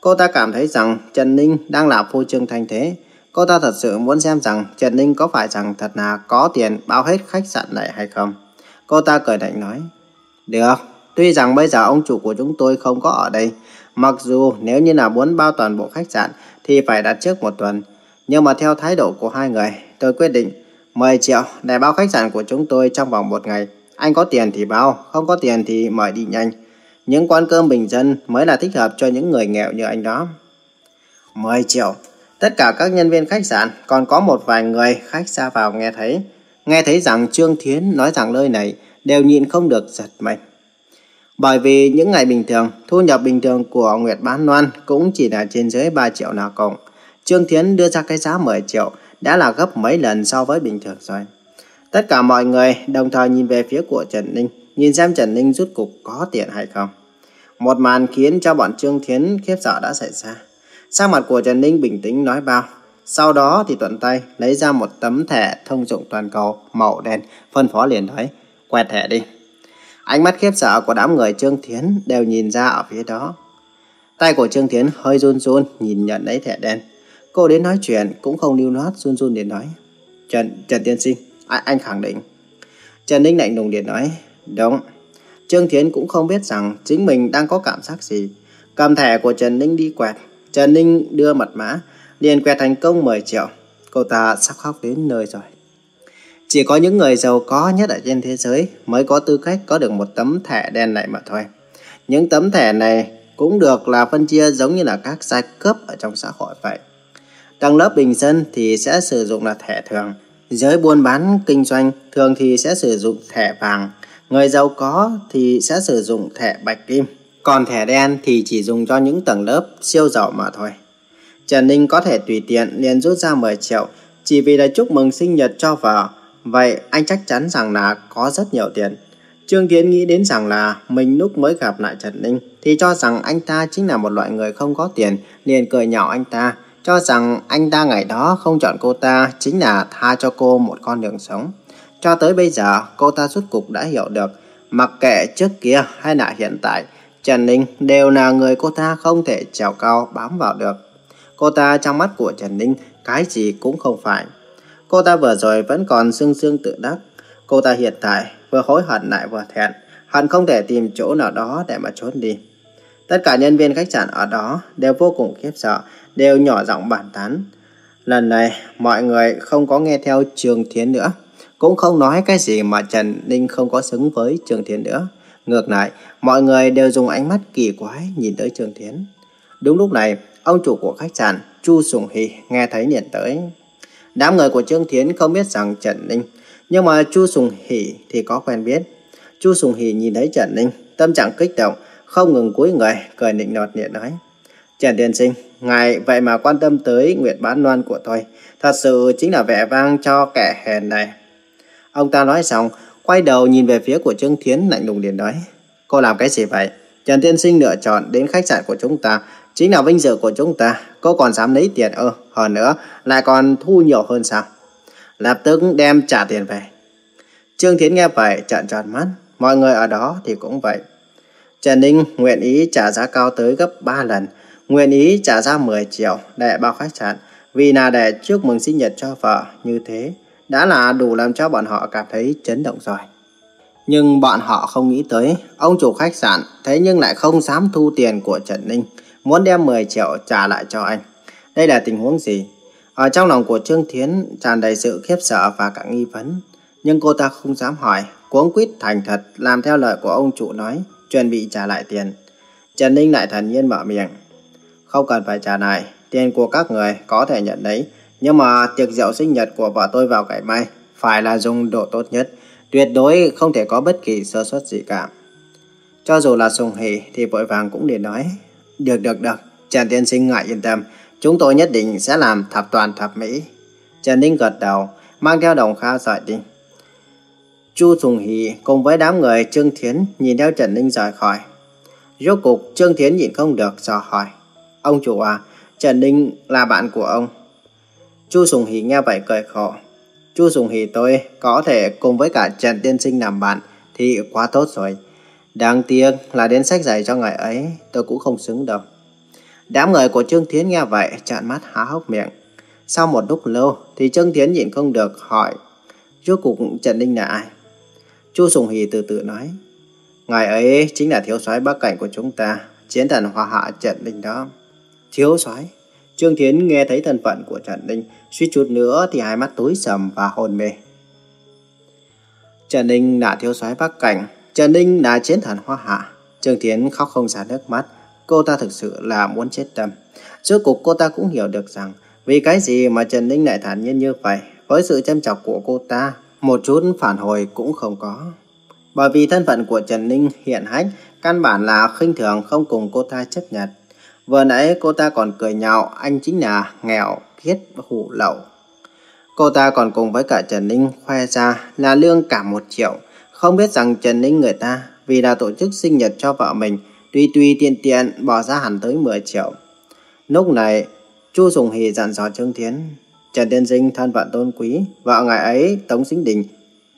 Cô ta cảm thấy rằng Trần Ninh đang là phu trương thanh thế, Cô ta thật sự muốn xem rằng Trần Ninh có phải rằng thật là có tiền bao hết khách sạn này hay không. Cô ta cười lạnh nói. Được, tuy rằng bây giờ ông chủ của chúng tôi không có ở đây. Mặc dù nếu như là muốn bao toàn bộ khách sạn thì phải đặt trước một tuần. Nhưng mà theo thái độ của hai người, tôi quyết định 10 triệu để bao khách sạn của chúng tôi trong vòng một ngày. Anh có tiền thì bao, không có tiền thì mời đi nhanh. Những quán cơm bình dân mới là thích hợp cho những người nghèo như anh đó. 10 triệu. Tất cả các nhân viên khách sạn, còn có một vài người khách ra vào nghe thấy. Nghe thấy rằng Trương Thiến nói rằng lời này đều nhịn không được giật mình. Bởi vì những ngày bình thường, thu nhập bình thường của Nguyệt Bán Loan cũng chỉ là trên dưới 3 triệu nào cộng. Trương Thiến đưa ra cái giá 10 triệu đã là gấp mấy lần so với bình thường rồi. Tất cả mọi người đồng thời nhìn về phía của Trần Ninh, nhìn xem Trần Ninh rút cục có tiền hay không. Một màn khiến cho bọn Trương Thiến khiếp sợ đã xảy ra. Sang mặt của Trần Ninh bình tĩnh nói bao. Sau đó thì tuần tay lấy ra một tấm thẻ thông dụng toàn cầu màu đen, phân phó liền nói, quẹt thẻ đi. Ánh mắt khiếp sợ của đám người Trương Thiến đều nhìn ra ở phía đó. Tay của Trương Thiến hơi run run nhìn nhận lấy thẻ đen. Cô đến nói chuyện cũng không lưu nót run run để nói. Trần, Trần Tiên Sinh, anh, anh khẳng định. Trần Ninh lạnh lùng điện nói, đúng. Trương Thiến cũng không biết rằng chính mình đang có cảm giác gì. Cầm thẻ của Trần Ninh đi quẹt. Trần Ninh đưa mật mã, liền quẹt thành công 10 triệu. Cô ta sắp khóc đến nơi rồi. Chỉ có những người giàu có nhất ở trên thế giới mới có tư cách có được một tấm thẻ đen này mà thôi. Những tấm thẻ này cũng được là phân chia giống như là các giai cấp ở trong xã hội vậy. Tầng lớp bình dân thì sẽ sử dụng là thẻ thường. Giới buôn bán, kinh doanh thường thì sẽ sử dụng thẻ vàng. Người giàu có thì sẽ sử dụng thẻ bạch kim. Còn thẻ đen thì chỉ dùng cho những tầng lớp siêu giàu mà thôi. Trần Ninh có thể tùy tiện liền rút ra 10 triệu, chỉ vì là chúc mừng sinh nhật cho vợ. Vậy anh chắc chắn rằng là có rất nhiều tiền. Trương Tiến nghĩ đến rằng là mình lúc mới gặp lại Trần Ninh thì cho rằng anh ta chính là một loại người không có tiền, liền cười nhạo anh ta, cho rằng anh ta ngày đó không chọn cô ta chính là tha cho cô một con đường sống. Cho tới bây giờ, cô ta rút cục đã hiểu được, mặc kệ trước kia hay là hiện tại, Trần Ninh đều là người cô ta không thể trèo cao bám vào được. Cô ta trong mắt của Trần Ninh cái gì cũng không phải. Cô ta vừa rồi vẫn còn sương sương tự đắc. Cô ta hiện tại vừa hối hận lại vừa thẹn, hận không thể tìm chỗ nào đó để mà trốn đi. Tất cả nhân viên khách sạn ở đó đều vô cùng khiếp sợ, đều nhỏ giọng bàn tán. Lần này, mọi người không có nghe theo Trường Thiến nữa, cũng không nói cái gì mà Trần Ninh không có xứng với Trường Thiến nữa. Ngược lại, mọi người đều dùng ánh mắt kỳ quái nhìn tới Trường Thiến. Đúng lúc này, ông chủ của khách sạn, Chu Sùng Hỷ, nghe thấy liền tới. Đám người của Trương Thiến không biết rằng Trần Ninh, nhưng mà Chu Sùng Hỷ thì có quen biết. Chu Sùng Hỷ nhìn thấy Trần Ninh, tâm trạng kích động, không ngừng cúi người, cười nịnh nọt nhẹ nói. Trần Tiên Sinh, ngài vậy mà quan tâm tới nguyện bán loan của tôi, thật sự chính là vẻ vang cho kẻ hèn này. Ông ta nói xong, quay đầu nhìn về phía của Trương Thiến lạnh lùng liền nói. Cô làm cái gì vậy? Trần Tiên Sinh lựa chọn đến khách sạn của chúng ta, chính là vinh dự của chúng ta. Cô còn dám lấy tiền ơ, hơn nữa lại còn thu nhiều hơn sao? Lập tức đem trả tiền về. Trương Thiến nghe vậy trợn tròn mắt, mọi người ở đó thì cũng vậy. Trần Ninh nguyện ý trả giá cao tới gấp 3 lần, nguyện ý trả ra 10 triệu để bao khách sạn, vì là để chúc mừng sinh nhật cho vợ như thế, đã là đủ làm cho bọn họ cảm thấy chấn động rồi. Nhưng bọn họ không nghĩ tới, ông chủ khách sạn thế nhưng lại không dám thu tiền của Trần Ninh, muốn đem 10 triệu trả lại cho anh. Đây là tình huống gì? Ở trong lòng của Trương Thiến tràn đầy sự khiếp sợ và cả nghi vấn. Nhưng cô ta không dám hỏi, cuống quýt thành thật làm theo lời của ông chủ nói, chuẩn bị trả lại tiền. Trần Ninh lại thản nhiên mở miệng. Không cần phải trả lại, tiền của các người có thể nhận đấy. Nhưng mà tiệc rượu sinh nhật của vợ tôi vào ngày mai phải là dùng độ tốt nhất. Tuyệt đối không thể có bất kỳ sơ suất gì cả. Cho dù là sùng hỷ thì vội vàng cũng để nói. Được được được, Trần Tiên Sinh ngại yên tâm. Chúng tôi nhất định sẽ làm thập toàn thập mỹ. Trần Ninh gật đầu, mang theo đồng kha rời đi. Chu Sùng Hỷ cùng với đám người Trương Thiến nhìn theo Trần Ninh rời khỏi. Rốt cục Trương Thiến nhìn không được dò hỏi. Ông chủ à, Trần Ninh là bạn của ông. Chu Sùng Hỷ nghe vậy cười khổ. Chu Sùng Hỷ tôi có thể cùng với cả Trần Tiên Sinh làm bạn thì quá tốt rồi. Đáng tiếc là đến sách giày cho ngày ấy tôi cũng không xứng đâu. Đám người của Trương Thiến nghe vậy trợn mắt há hốc miệng. Sau một lúc lâu thì Trương Thiến nhịn không được hỏi rốt cục Trần Ninh là ai? Chu Sùng Hì từ từ nói Ngài ấy chính là thiếu soái bắc cảnh của chúng ta Chiến thần hòa hạ Trần Ninh đó Thiếu soái Trương Thiến nghe thấy thân phận của Trần Ninh, suýt chút nữa thì hai mắt tối sầm và hồn mê. Trần Ninh là thiếu soái Bắc Cảnh, Trần Ninh là chiến thần Hoa Hạ. Trương Thiến khóc không ra nước mắt, cô ta thực sự là muốn chết tâm. Rốt cuộc cô ta cũng hiểu được rằng vì cái gì mà Trần Ninh lại thản nhiên như vậy, với sự chăm chọc của cô ta, một chút phản hồi cũng không có. Bởi vì thân phận của Trần Ninh hiện hách, căn bản là khinh thường không cùng cô ta chấp nhận. Vừa nãy cô ta còn cười nhạo anh chính là nghèo, khiết, hủ lậu. Cô ta còn cùng với cả Trần Ninh khoe ra là lương cả một triệu. Không biết rằng Trần Ninh người ta vì đã tổ chức sinh nhật cho vợ mình, tuy tuy tiện tiện bỏ ra hẳn tới 10 triệu. Lúc này, Chu Sùng Hỷ dặn dò Trương Thiến, Trần Tiên Sinh thân phận tôn quý, vợ ngài ấy Tống Sinh Đình,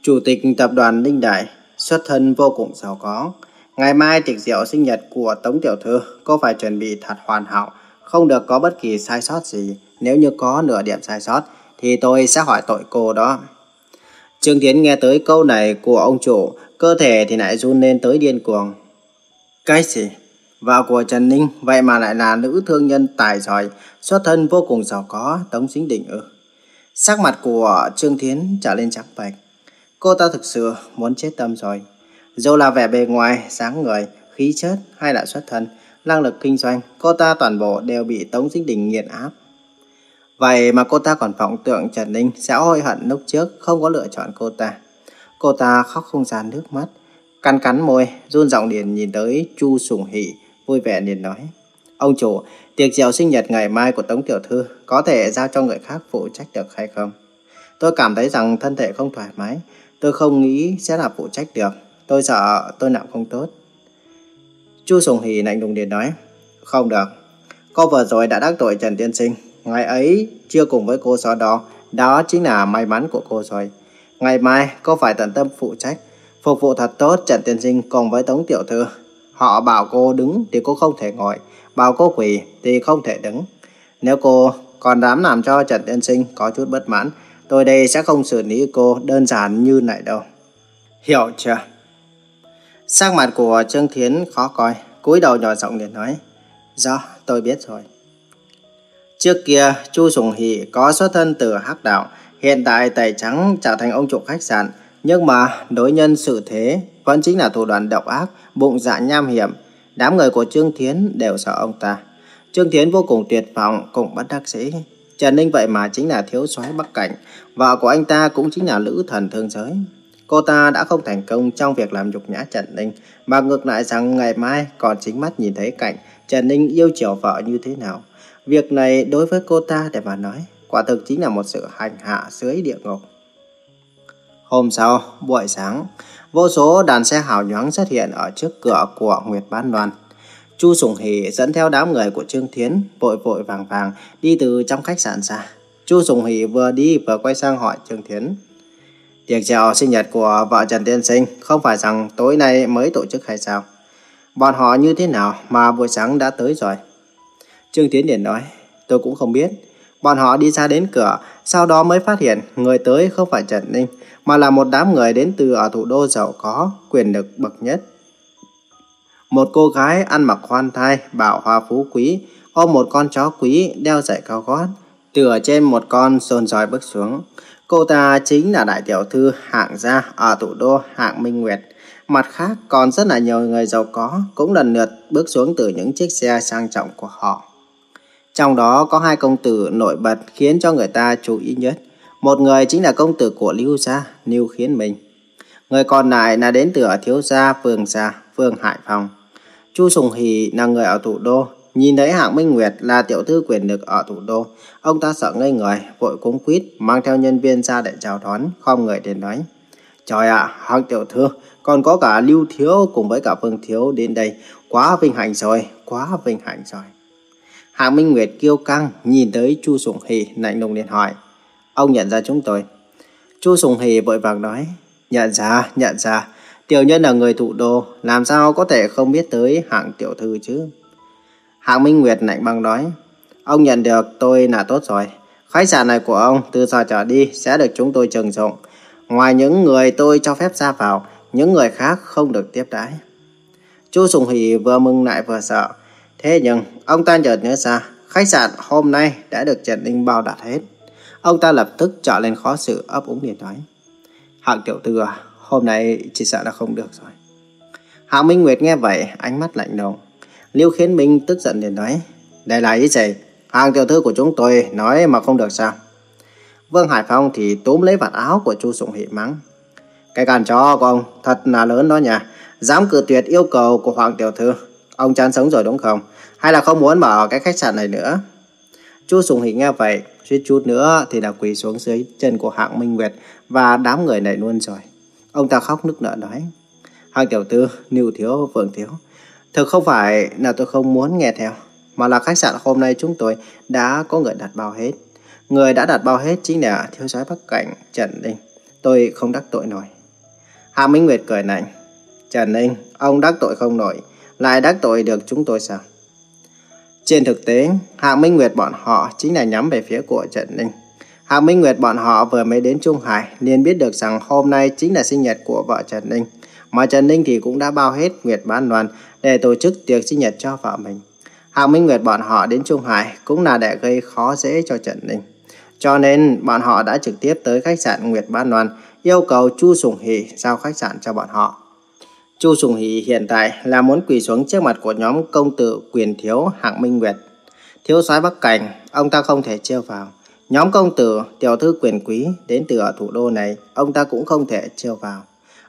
chủ tịch tập đoàn Ninh Đại, xuất thân vô cùng giàu có. Ngày mai tiệc rượu sinh nhật của Tống Tiểu Thư, cô phải chuẩn bị thật hoàn hảo, không được có bất kỳ sai sót gì. Nếu như có nửa điểm sai sót, thì tôi sẽ hỏi tội cô đó. Trương Thiến nghe tới câu này của ông chủ, cơ thể thì lại run lên tới điên cuồng. Cái gì? Vợ của Trần Ninh vậy mà lại là nữ thương nhân tài giỏi, xuất thân vô cùng giàu có, Tống Chính Định ư. Sắc mặt của Trương Thiến trở lên trắng bệch. Cô ta thực sự muốn chết tâm rồi. Dù là vẻ bề ngoài, sáng người, khí chất hay là xuất thân, năng lực kinh doanh, cô ta toàn bộ đều bị Tống Chính Đình nghiền áp. Vậy mà cô ta còn vọng tưởng Trần Ninh sẽ hối hận lúc trước không có lựa chọn cô ta. Cô ta khóc không ra nước mắt, cắn cắn môi, run giọng liền nhìn tới Chu Sùng Hỷ, vui vẻ liền nói. Ông chủ, tiệc rượu sinh nhật ngày mai của Tống Tiểu Thư có thể giao cho người khác phụ trách được hay không? Tôi cảm thấy rằng thân thể không thoải mái, tôi không nghĩ sẽ là phụ trách được. Tôi sợ tôi làm không tốt. Chu Sùng Hỷ lạnh lùng liền nói. Không được. Cô vừa rồi đã đắc tội Trần Tiên Sinh. Ngày ấy chưa cùng với cô sói đó Đó chính là may mắn của cô rồi. Ngày mai cô phải tận tâm phụ trách. Phục vụ thật tốt Trần Tiên Sinh cùng với Tống Tiểu Thư. Họ bảo cô đứng thì cô không thể ngồi. Bảo cô quỳ thì không thể đứng. Nếu cô còn dám làm cho Trần Tiên Sinh có chút bất mãn, tôi đây sẽ không xử lý cô đơn giản như này đâu. Hiểu chưa? Sắc mặt của Trương Thiến khó coi, cúi đầu nhỏ giọng liền nói. Dạ, tôi biết rồi. Trước kia, Chu Sùng Hỷ có xuất thân từ Hắc Đạo, hiện tại Tẩy Trắng trở thành ông chủ khách sạn. Nhưng mà đối nhân xử thế vẫn chính là thủ đoạn độc ác, bụng dạ nham hiểm. Đám người của Trương Thiến đều sợ ông ta. Trương Thiến vô cùng tuyệt vọng, cùng bất đắc sĩ. Trần Ninh vậy mà chính là thiếu soái Bắc Cảnh, vợ của anh ta cũng chính là lữ thần thương giới. Cô ta đã không thành công trong việc làm nhục nhã Trần Ninh, mà ngược lại rằng ngày mai còn chính mắt nhìn thấy cảnh Trần Ninh yêu chiều vợ như thế nào. Việc này đối với cô ta để mà nói, quả thực chính là một sự hành hạ dưới địa ngục. Hôm sau, buổi sáng, vô số đàn xe hào nhoáng xuất hiện ở trước cửa của Nguyệt Ban Đoàn. Chu Sùng Hỷ dẫn theo đám người của Trương Thiến vội vội vàng vàng đi từ trong khách sạn ra. Chu Sùng Hỷ vừa đi vừa quay sang hỏi Trương Thiến. Tiệc chào sinh nhật của vợ Trần Tiên Sinh không phải rằng tối nay mới tổ chức hay sao? Bọn họ như thế nào mà buổi sáng đã tới rồi? Trương Tiến Điển nói, tôi cũng không biết. Bọn họ đi ra đến cửa, sau đó mới phát hiện người tới không phải Trần Ninh, mà là một đám người đến từ ở thủ đô giàu có, quyền lực bậc nhất. Một cô gái ăn mặc khoan thai, bảo hoa phú quý, ôm một con chó quý đeo giày cao gót, từ ở trên một con sồn sói bước xuống. Cô ta chính là đại tiểu thư hạng gia ở thủ đô hạng Minh Nguyệt. Mặt khác còn rất là nhiều người giàu có cũng lần lượt bước xuống từ những chiếc xe sang trọng của họ. Trong đó có hai công tử nổi bật khiến cho người ta chú ý nhất. Một người chính là công tử của Lưu Gia, Lưu Khiến Minh. Người còn lại là đến từ ở Thiếu Gia, Phương Gia, Phương Hải Phòng. Chu Sùng Hỷ là người ở thủ đô, Nhìn thấy Hạng Minh Nguyệt là tiểu thư quyền lực ở thủ đô, ông ta sợ ngây người, vội cúng quýt, mang theo nhân viên ra để chào đón, không người đến nói. Trời ạ, à, Hạng tiểu thư, còn có cả Lưu Thiếu cùng với cả Phương Thiếu đến đây, quá vinh hạnh rồi, quá vinh hạnh rồi. Hạng Minh Nguyệt kiêu căng, nhìn tới Chu Sùng Hỷ, lạnh lùng liền hỏi. Ông nhận ra chúng tôi. Chu Sùng Hỷ vội vàng nói, nhận ra, nhận ra, tiểu nhân là người thủ đô, làm sao có thể không biết tới hạng tiểu thư chứ? Hạng Minh Nguyệt lạnh băng nói, ông nhận được tôi là tốt rồi. Khách sạn này của ông từ giờ trở đi sẽ được chúng tôi trừng dụng. Ngoài những người tôi cho phép ra vào, những người khác không được tiếp đãi. Chu Sùng Hỷ vừa mừng lại vừa sợ. Thế nhưng, ông ta chợt nhớ ra, Khách sạn hôm nay đã được Trần Ninh bao đặt hết. Ông ta lập tức trở lên khó xử ấp úng điện nói. Hạng tiểu thư à, hôm nay chỉ sợ là không được rồi. Hạng Minh Nguyệt nghe vậy, ánh mắt lạnh lùng. Liêu Khiến Minh tức giận liền nói. Đây là ý gì? Hàng tiểu thư của chúng tôi nói mà không được sao? Vương Hải Phong thì túm lấy vạt áo của Chu Sùng hị mắng. Cái càn chó của ông thật là lớn đó nhỉ Dám cự tuyệt yêu cầu của Hoàng Tiểu Thư. Ông chán sống rồi đúng không? Hay là không muốn mở cái khách sạn này nữa? Chu Sùng Hỷ nghe vậy, suýt chút nữa thì đã quỳ xuống dưới chân của hạng Minh Nguyệt và đám người này luôn rồi. Ông ta khóc nức nở nói. Hạng Tiểu tư, Niu Thiếu, Phượng Thiếu. Thực không phải là tôi không muốn nghe theo, mà là khách sạn hôm nay chúng tôi đã có người đặt bao hết. Người đã đặt bao hết chính là thiếu soái Bắc Cảnh Trần Ninh. Tôi không đắc tội nổi. Hạ Minh Nguyệt cười lạnh. Trần Ninh, ông đắc tội không nổi, lại đắc tội được chúng tôi sao? Trên thực tế, Hạ Minh Nguyệt bọn họ chính là nhắm về phía của Trần Ninh. Hạ Minh Nguyệt bọn họ vừa mới đến Trung Hải nên biết được rằng hôm nay chính là sinh nhật của vợ Trần Ninh. Mà Trần Ninh thì cũng đã bao hết Nguyệt Bán Đoàn để tổ chức tiệc sinh nhật cho vợ mình. Hạ Minh Nguyệt bọn họ đến Trung Hải cũng là để gây khó dễ cho Trần Ninh. Cho nên bọn họ đã trực tiếp tới khách sạn Nguyệt Bán Loan yêu cầu Chu Sùng Hỷ giao khách sạn cho bọn họ. Chu Sùng Hỷ hiện tại là muốn quỳ xuống trước mặt của nhóm công tử quyền thiếu hạng Minh Nguyệt. Thiếu soái Bắc Cảnh, ông ta không thể trêu vào. Nhóm công tử, tiểu thư quyền quý đến từ ở thủ đô này, ông ta cũng không thể trêu vào.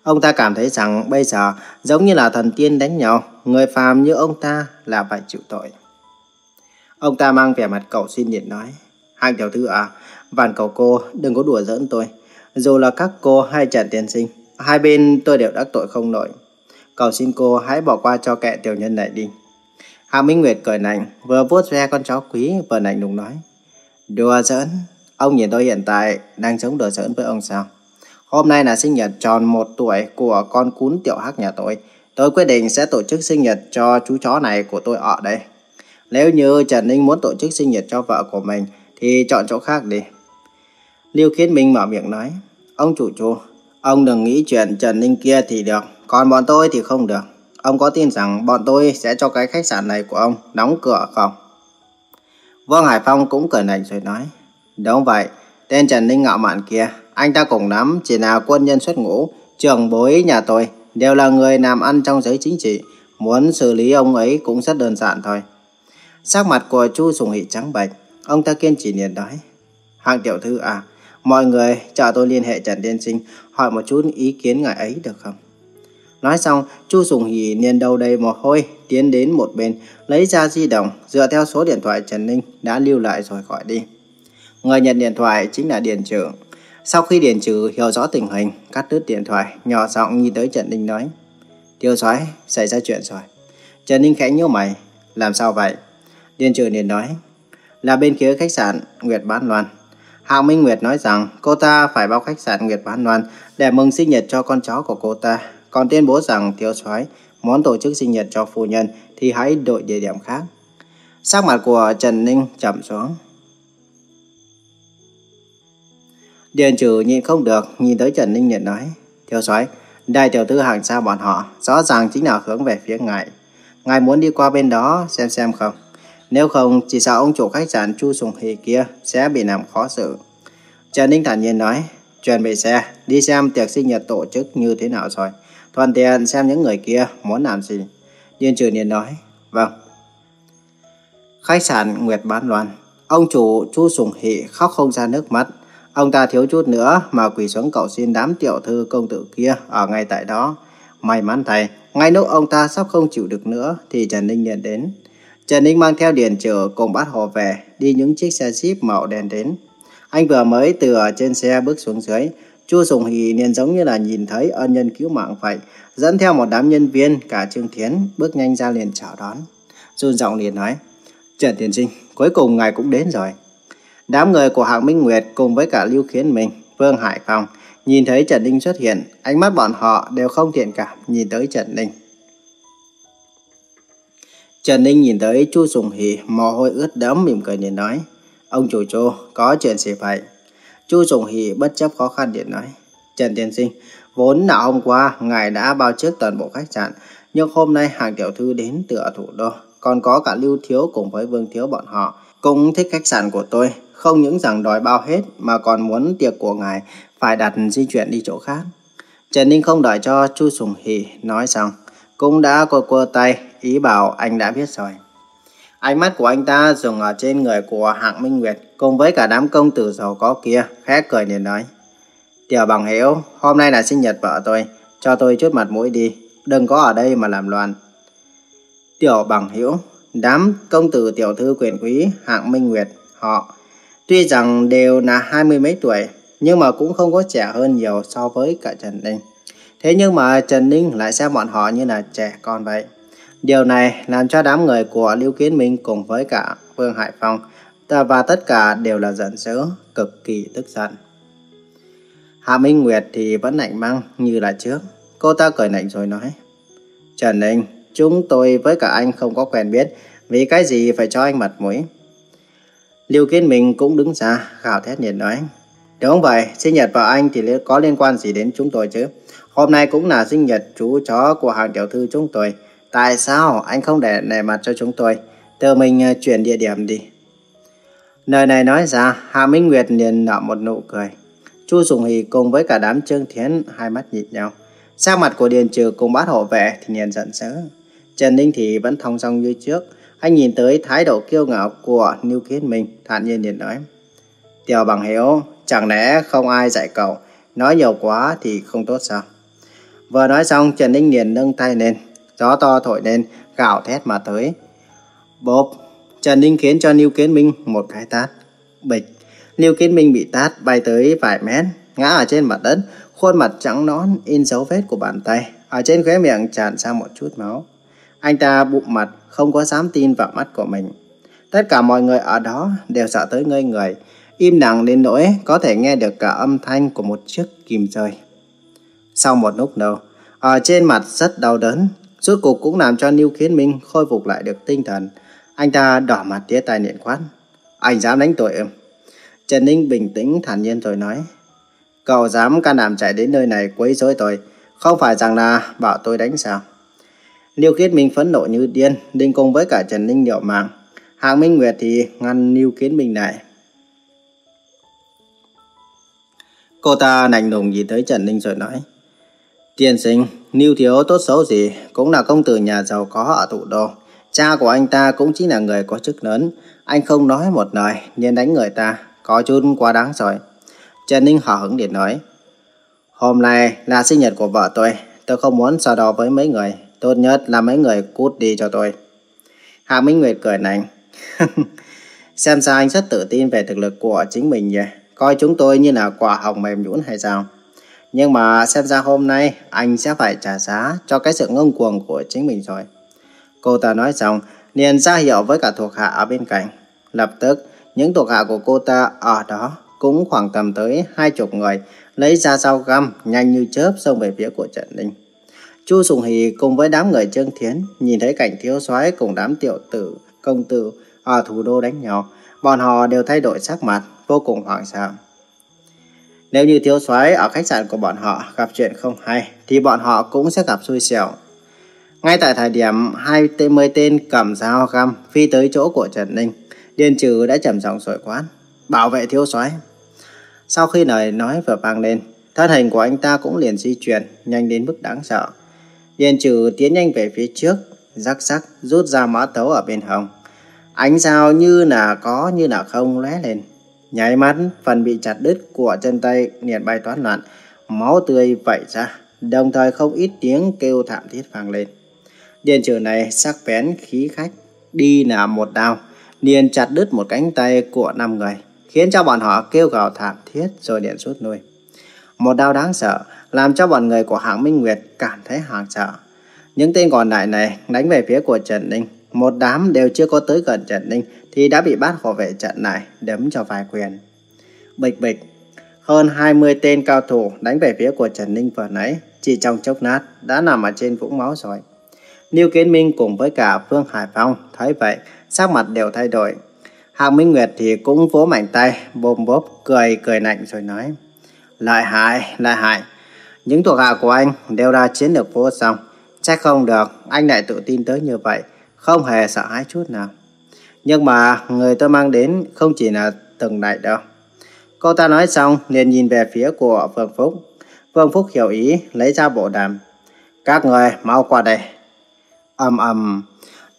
Ông ta cảm thấy rằng bây giờ giống như là thần tiên đánh nhau, người phàm như ông ta là phải chịu tội. Ông ta mang vẻ mặt cầu xin điện nói. Hàng tiểu thư à, vàn cầu cô đừng có đùa giỡn tôi. Dù là các cô hay Trần Tiên Sinh, hai bên tôi đều đắc tội không nổi. Cầu xin cô hãy bỏ qua cho kẻ tiểu nhân này đi. Hạ Minh Nguyệt cười nạnh, vừa vuốt ve con chó quý vừa nạnh lùng nói. Đùa giỡn, ông nhìn tôi hiện tại đang sống đùa giỡn với ông sao? Hôm nay là sinh nhật tròn một tuổi của con cún tiểu hắc nhà tôi. Tôi quyết định sẽ tổ chức sinh nhật cho chú chó này của tôi ở đây. Nếu như Trần Ninh muốn tổ chức sinh nhật cho vợ của mình thì chọn chỗ khác đi. Liêu Khiết Minh mở miệng nói, ông chủ chủ, ông đừng nghĩ chuyện Trần Ninh kia thì được, còn bọn tôi thì không được. Ông có tin rằng bọn tôi sẽ cho cái khách sạn này của ông đóng cửa không? Vương Hải Phong cũng cười nảnh rồi nói, đúng vậy, tên Trần Ninh ngạo mạn kia, anh ta cùng lắm chỉ là quân nhân xuất ngũ, trưởng bối nhà tôi, đều là người làm ăn trong giới chính trị, muốn xử lý ông ấy cũng rất đơn giản thôi. Sắc mặt của Chu Sùng hị trắng bệch, ông ta kiên trì liền nói, Hạng tiểu thư à, mọi người chờ tôi liên hệ Trần Tiên Sinh hỏi một chút ý kiến ngài ấy được không? Nói xong, Chu Sùng Hỷ liền đầu đầy mồ hôi tiến đến một bên, lấy ra di động, dựa theo số điện thoại Trần Ninh đã lưu lại rồi gọi đi. Người nhận điện thoại chính là Điền Trưởng. Sau khi Điền Trừ hiểu rõ tình hình, cắt đứt điện thoại, nhỏ giọng nhìn tới Trần Ninh nói. Tiêu soái xảy ra chuyện rồi. Trần Ninh khẽ nhíu mày, làm sao vậy? Điền Trừ liền nói, là bên phía khách sạn Nguyệt Bán Loan. Hạng Minh Nguyệt nói rằng cô ta phải bao khách sạn Nguyệt Bán Loan để mừng sinh nhật cho con cháu của cô ta. Còn tuyên bố rằng thiếu soái muốn tổ chức sinh nhật cho phu nhân thì hãy đổi địa điểm khác. Sắc mặt của Trần Ninh chậm xuống. Điền trừ nhìn không được, nhìn tới Trần Ninh nhận nói. Thiếu soái đại tiểu thư hàng xa bọn họ, rõ ràng chính là hướng về phía ngài. Ngài muốn đi qua bên đó xem xem không? Nếu không, chỉ sợ ông chủ khách sạn Chu Sùng Hì kia sẽ bị làm khó xử. Trần Ninh thản nhiên nói, chuẩn bị xe, đi xem tiệc sinh nhật tổ chức như thế nào rồi. Thuận tiện xem những người kia muốn làm gì. Điền trừ liền nói, vâng. Khách sạn Nguyệt Bán Loan, ông chủ Chu Sùng hị khóc không ra nước mắt. Ông ta thiếu chút nữa mà quỳ xuống cầu xin đám tiểu thư công tử kia ở ngay tại đó. May mắn thầy, ngay lúc ông ta sắp không chịu được nữa thì Trần Ninh liền đến. Trần Ninh mang theo điền trở cùng bát hồ về, đi những chiếc xe jeep màu đen đến. Anh vừa mới từ ở trên xe bước xuống dưới, Chu Sùng Hỷ liền giống như là nhìn thấy ân nhân cứu mạng vậy, dẫn theo một đám nhân viên, cả Trương Thiến, bước nhanh ra liền chào đón. Run giọng liền nói, Trần Tiền Sinh, cuối cùng ngài cũng đến rồi. Đám người của Hạng Minh Nguyệt cùng với cả Lưu Khiến mình, Vương Hải Phong, nhìn thấy Trần Ninh xuất hiện, ánh mắt bọn họ đều không thiện cảm nhìn tới Trần Ninh. Trần Ninh nhìn tới Chu Sùng Hỷ, mồ hôi ướt đẫm mỉm cười liền nói, ông chủ Chu, có chuyện gì vậy? Chu Sùng Hỷ bất chấp khó khăn điện nói, Trần Tiên Sinh, vốn là hôm qua ngài đã bao trước toàn bộ khách sạn, nhưng hôm nay hàng tiểu thư đến từ ở thủ đô, còn có cả Lưu Thiếu cùng với Vương Thiếu bọn họ, cũng thích khách sạn của tôi, không những rằng đòi bao hết mà còn muốn tiệc của ngài phải đặt di chuyển đi chỗ khác. Trần Ninh không đợi cho Chu Sùng Hỷ nói xong, cũng đã quơ quơ tay, ý bảo anh đã biết rồi. Ánh mắt của anh ta dừng ở trên người của Hạng Minh Nguyệt cùng với cả đám công tử giàu có kia, khẽ cười liền nói. Tiểu bằng hiểu, hôm nay là sinh nhật vợ tôi, cho tôi chút mặt mũi đi, đừng có ở đây mà làm loạn. Tiểu bằng hiểu, đám công tử tiểu thư quyền quý Hạng Minh Nguyệt, họ tuy rằng đều là hai mươi mấy tuổi, nhưng mà cũng không có trẻ hơn nhiều so với cả Trần Ninh. Thế nhưng mà Trần Ninh lại xem bọn họ như là trẻ con vậy. Điều này làm cho đám người của Lưu Kiến Minh cùng với cả Vương Hải Phong và tất cả đều là giận dữ, cực kỳ tức giận. Hạ Minh Nguyệt thì vẫn lạnh măng như là trước. Cô ta cười lạnh rồi nói. Trần Ninh, chúng tôi với cả anh không có quen biết, vì cái gì phải cho anh mặt mũi. Lưu Kiến Minh cũng đứng ra, gào thét nhiệt nói. Đúng vậy, sinh nhật vào anh thì có liên quan gì đến chúng tôi chứ? Hôm nay cũng là sinh nhật chú chó của hàng tiểu thư chúng tôi. Tại sao anh không để nề mặt cho chúng tôi? Tự mình ờ, chuyển địa điểm đi. Lời này nói ra, Hạ Minh Nguyệt liền nở một nụ cười. Chu Sùng hỷ cùng với cả đám Trương Thiến hai mắt nhìn nhau. Sang mặt của Điền Trừ cùng bát hộ vệ thì liền giận dữ. Trần Ninh thì vẫn thong dong như trước. Anh nhìn tới thái độ kiêu ngạo của Niu Kiến Minh, thản nhiên liền nói. Tiểu bằng hiểu, chẳng lẽ không ai dạy cậu, nói nhiều quá thì không tốt sao? Vừa nói xong, Trần Ninh liền nâng tay lên, gió to thổi lên, gạo thét mà tới. Bốp, Trần Ninh khiến cho Lưu Kiến Minh một cái tát. Bịch, Lưu Kiến Minh bị tát bay tới vài mét, ngã ở trên mặt đất, khuôn mặt trắng nõn in dấu vết của bàn tay, ở trên khóe miệng tràn ra một chút máu. Anh ta bụng mặt, không có dám tin vào mắt của mình. Tất cả mọi người ở đó đều sợ tới ngây người, im lặng đến nỗi có thể nghe được cả âm thanh của một chiếc kìm rơi. Sau một lúc lâu, ở trên mặt rất đau đớn, rốt cuộc cũng làm cho Niêu Kiến Minh khôi phục lại được tinh thần. Anh ta đỏ mặt tía tai niệm quát. Anh dám đánh tôi ư? Trần Ninh bình tĩnh thản nhiên rồi nói. Cậu dám can đảm chạy đến nơi này quấy rối tôi, không phải rằng là bảo tôi đánh sao? lưu Kiến Minh phẫn nộ như điên, đinh cùng với cả Trần Ninh điệu mạng. hàng Minh Nguyệt thì ngăn lưu Kiến Minh lại. Cô ta nành nùng nhìn tới Trần Ninh rồi nói. Tiên sinh, lưu Thiếu tốt xấu gì cũng là công tử nhà giàu có ở thủ đô. Cha của anh ta cũng chính là người có chức lớn. Anh không nói một lời nên đánh người ta, có chút quá đáng rồi. Trần Ninh hở hứng để nói. Hôm nay là sinh nhật của vợ tôi, tôi không muốn so đo với mấy người. Tốt nhất là mấy người cút đi cho tôi. Hạ Minh Nguyệt cười nành. <laughs> Xem ra anh rất tự tin về thực lực của chính mình nhỉ. Coi chúng tôi như là quả hồng mềm nhũn hay sao? Nhưng mà xem ra hôm nay anh sẽ phải trả giá cho cái sự ngông cuồng của chính mình rồi. Cô ta nói xong, liền ra hiệu với cả thuộc hạ ở bên cạnh. Lập tức, những thuộc hạ của cô ta ở đó cũng khoảng tầm tới hai chục người, lấy ra dao găm nhanh như chớp xông về phía của Trần Ninh. Chu Sùng Hì cùng với đám người Trương Thiến nhìn thấy cảnh thiếu soái cùng đám tiểu tử, công tử ở thủ đô đánh nhau, bọn họ đều thay đổi sắc mặt, vô cùng hoảng sợ. Nếu như thiếu soái ở khách sạn của bọn họ gặp chuyện không hay, thì bọn họ cũng sẽ gặp xui xẻo. Ngay tại thời điểm hai tên mươi tên cầm dao găm phi tới chỗ của Trần Ninh, Điền Trừ đã trầm giọng sổi quán, bảo vệ thiếu soái. Sau khi lời nói vừa vang lên, thân hình của anh ta cũng liền di chuyển, nhanh đến mức đáng sợ. Điền Trừ tiến nhanh về phía trước, rắc rắc rút ra mã tấu ở bên hông. Ánh sao như là có như là không lóe lên. Nháy mắt, phần bị chặt đứt của chân tay liền bay toán loạn, máu tươi vẩy ra, đồng thời không ít tiếng kêu thảm thiết vang lên điền trừ này sắc bén khí khách, đi là một đao, liền chặt đứt một cánh tay của năm người, khiến cho bọn họ kêu gào thảm thiết rồi điện rút lui. Một đao đáng sợ, làm cho bọn người của hạng Minh Nguyệt cảm thấy hoảng sợ. Những tên còn lại này đánh về phía của Trần Ninh, một đám đều chưa có tới gần Trần Ninh thì đã bị bát hộ vệ trận này đấm cho vài quyền. Bịch bịch, hơn 20 tên cao thủ đánh về phía của Trần Ninh vừa nãy, chỉ trong chốc nát đã nằm ở trên vũng máu rồi. Lưu Kiến Minh cùng với cả Phương Hải Phong thấy vậy, sắc mặt đều thay đổi. Hạng Minh Nguyệt thì cũng vỗ mạnh tay, bồm bốp, cười cười lạnh rồi nói. Lợi hại, lợi hại. Những thuộc hạ của anh đều ra chiến lược vô song. Chắc không được, anh lại tự tin tới như vậy, không hề sợ hãi chút nào. Nhưng mà người tôi mang đến không chỉ là từng đại đâu. Cô ta nói xong liền nhìn về phía của Vương Phúc. Vương Phúc hiểu ý lấy ra bộ đàm. Các người mau qua đây ầm ầm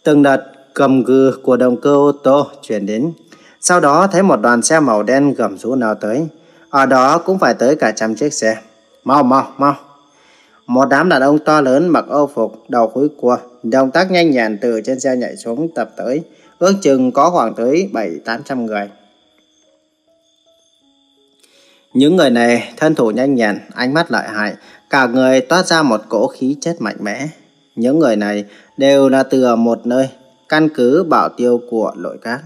từng đợt cầm gừ của động cơ ô tô chuyển đến. Sau đó thấy một đoàn xe màu đen gầm rú nào tới. Ở đó cũng phải tới cả trăm chiếc xe. Mau mau mau. Một đám đàn ông to lớn mặc âu phục, đầu khối cua, động tác nhanh nhẹn từ trên xe nhảy xuống tập tới. Ước chừng có khoảng tới 7-800 người. Những người này thân thủ nhanh nhẹn, ánh mắt lợi hại, cả người toát ra một cỗ khí chất mạnh mẽ. Những người này đều là từ một nơi, căn cứ bảo tiêu của nội các.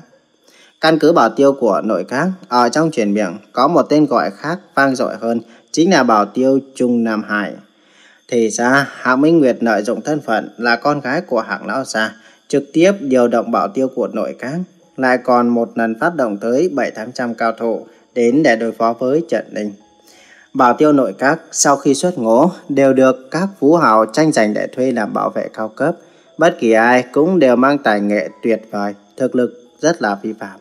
Căn cứ bảo tiêu của nội các ở trong truyền miệng có một tên gọi khác vang dội hơn, chính là bảo tiêu Trung Nam Hải. Thì ra, Hạng Minh Nguyệt lợi dụng thân phận là con gái của hạng lão gia, trực tiếp điều động bảo tiêu của nội các, lại còn một lần phát động tới 7-800 cao thủ đến để đối phó với trận Ninh. Bảo tiêu nội các sau khi xuất ngũ đều được các phú hào tranh giành để thuê làm bảo vệ cao cấp. Bất kỳ ai cũng đều mang tài nghệ tuyệt vời, thực lực rất là phi phạm.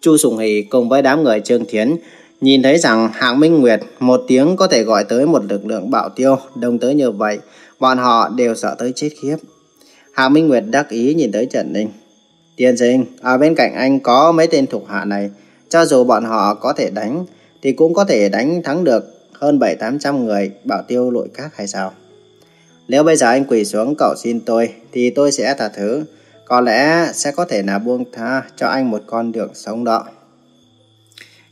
Chu Sùng Hỷ cùng với đám người Trương Thiến nhìn thấy rằng Hạng Minh Nguyệt một tiếng có thể gọi tới một lực lượng bảo tiêu đông tới như vậy, bọn họ đều sợ tới chết khiếp. Hạng Minh Nguyệt đắc ý nhìn tới Trần Ninh. Tiên sinh, ở bên cạnh anh có mấy tên thuộc hạ này, cho dù bọn họ có thể đánh, thì cũng có thể đánh thắng được hơn 7-800 người bảo tiêu nội các hay sao? Nếu bây giờ anh quỳ xuống cầu xin tôi, thì tôi sẽ tha thứ. Có lẽ sẽ có thể là buông tha cho anh một con đường sống đó.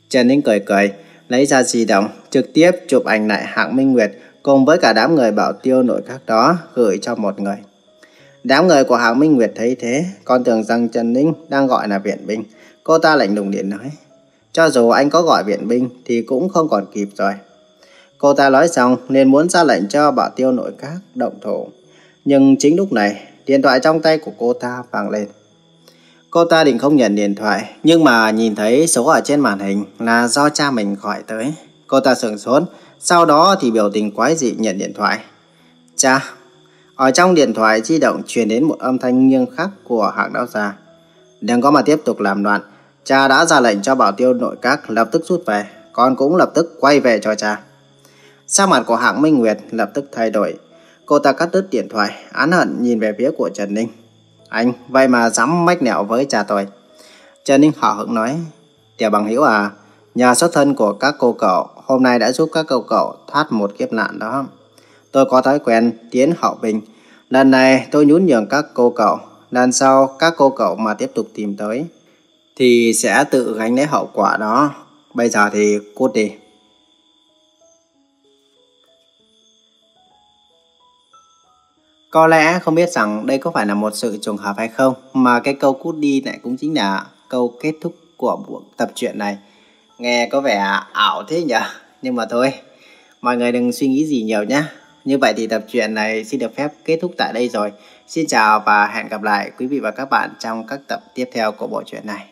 Trần Ninh cười cười, lấy ra di động, trực tiếp chụp ảnh lại hạng Minh Nguyệt cùng với cả đám người bảo tiêu nội các đó gửi cho một người. Đám người của hạng Minh Nguyệt thấy thế, còn tưởng rằng Trần Ninh đang gọi là viện binh. Cô ta lạnh lùng điện nói, cho dù anh có gọi viện binh thì cũng không còn kịp rồi. Cô ta nói xong nên muốn ra lệnh cho bảo tiêu nội các động thủ. Nhưng chính lúc này, điện thoại trong tay của cô ta vang lên. Cô ta định không nhận điện thoại, nhưng mà nhìn thấy số ở trên màn hình là do cha mình gọi tới. Cô ta sửng sốt, sau đó thì biểu tình quái dị nhận điện thoại. Cha, ở trong điện thoại di động truyền đến một âm thanh nghiêng khắc của hạng đạo gia. Đừng có mà tiếp tục làm loạn, cha đã ra lệnh cho bảo tiêu nội các lập tức rút về, con cũng lập tức quay về cho cha. Sắc mặt của hạng Minh Nguyệt lập tức thay đổi. Cô ta cắt đứt điện thoại, án hận nhìn về phía của Trần Ninh. Anh, vậy mà dám mách nẹo với cha tôi. Trần Ninh họ hững nói, Tiểu bằng hiểu à, nhờ xuất thân của các cô cậu, hôm nay đã giúp các cô cậu thoát một kiếp nạn đó. Tôi có thói quen tiến hậu bình. Lần này tôi nhún nhường các cô cậu, lần sau các cô cậu mà tiếp tục tìm tới, thì sẽ tự gánh lấy hậu quả đó. Bây giờ thì cút đi. Có lẽ không biết rằng đây có phải là một sự trùng hợp hay không, mà cái câu cút đi này cũng chính là câu kết thúc của buổi tập truyện này. Nghe có vẻ ảo thế nhỉ? Nhưng mà thôi, mọi người đừng suy nghĩ gì nhiều nhé. Như vậy thì tập truyện này xin được phép kết thúc tại đây rồi. Xin chào và hẹn gặp lại quý vị và các bạn trong các tập tiếp theo của bộ truyện này.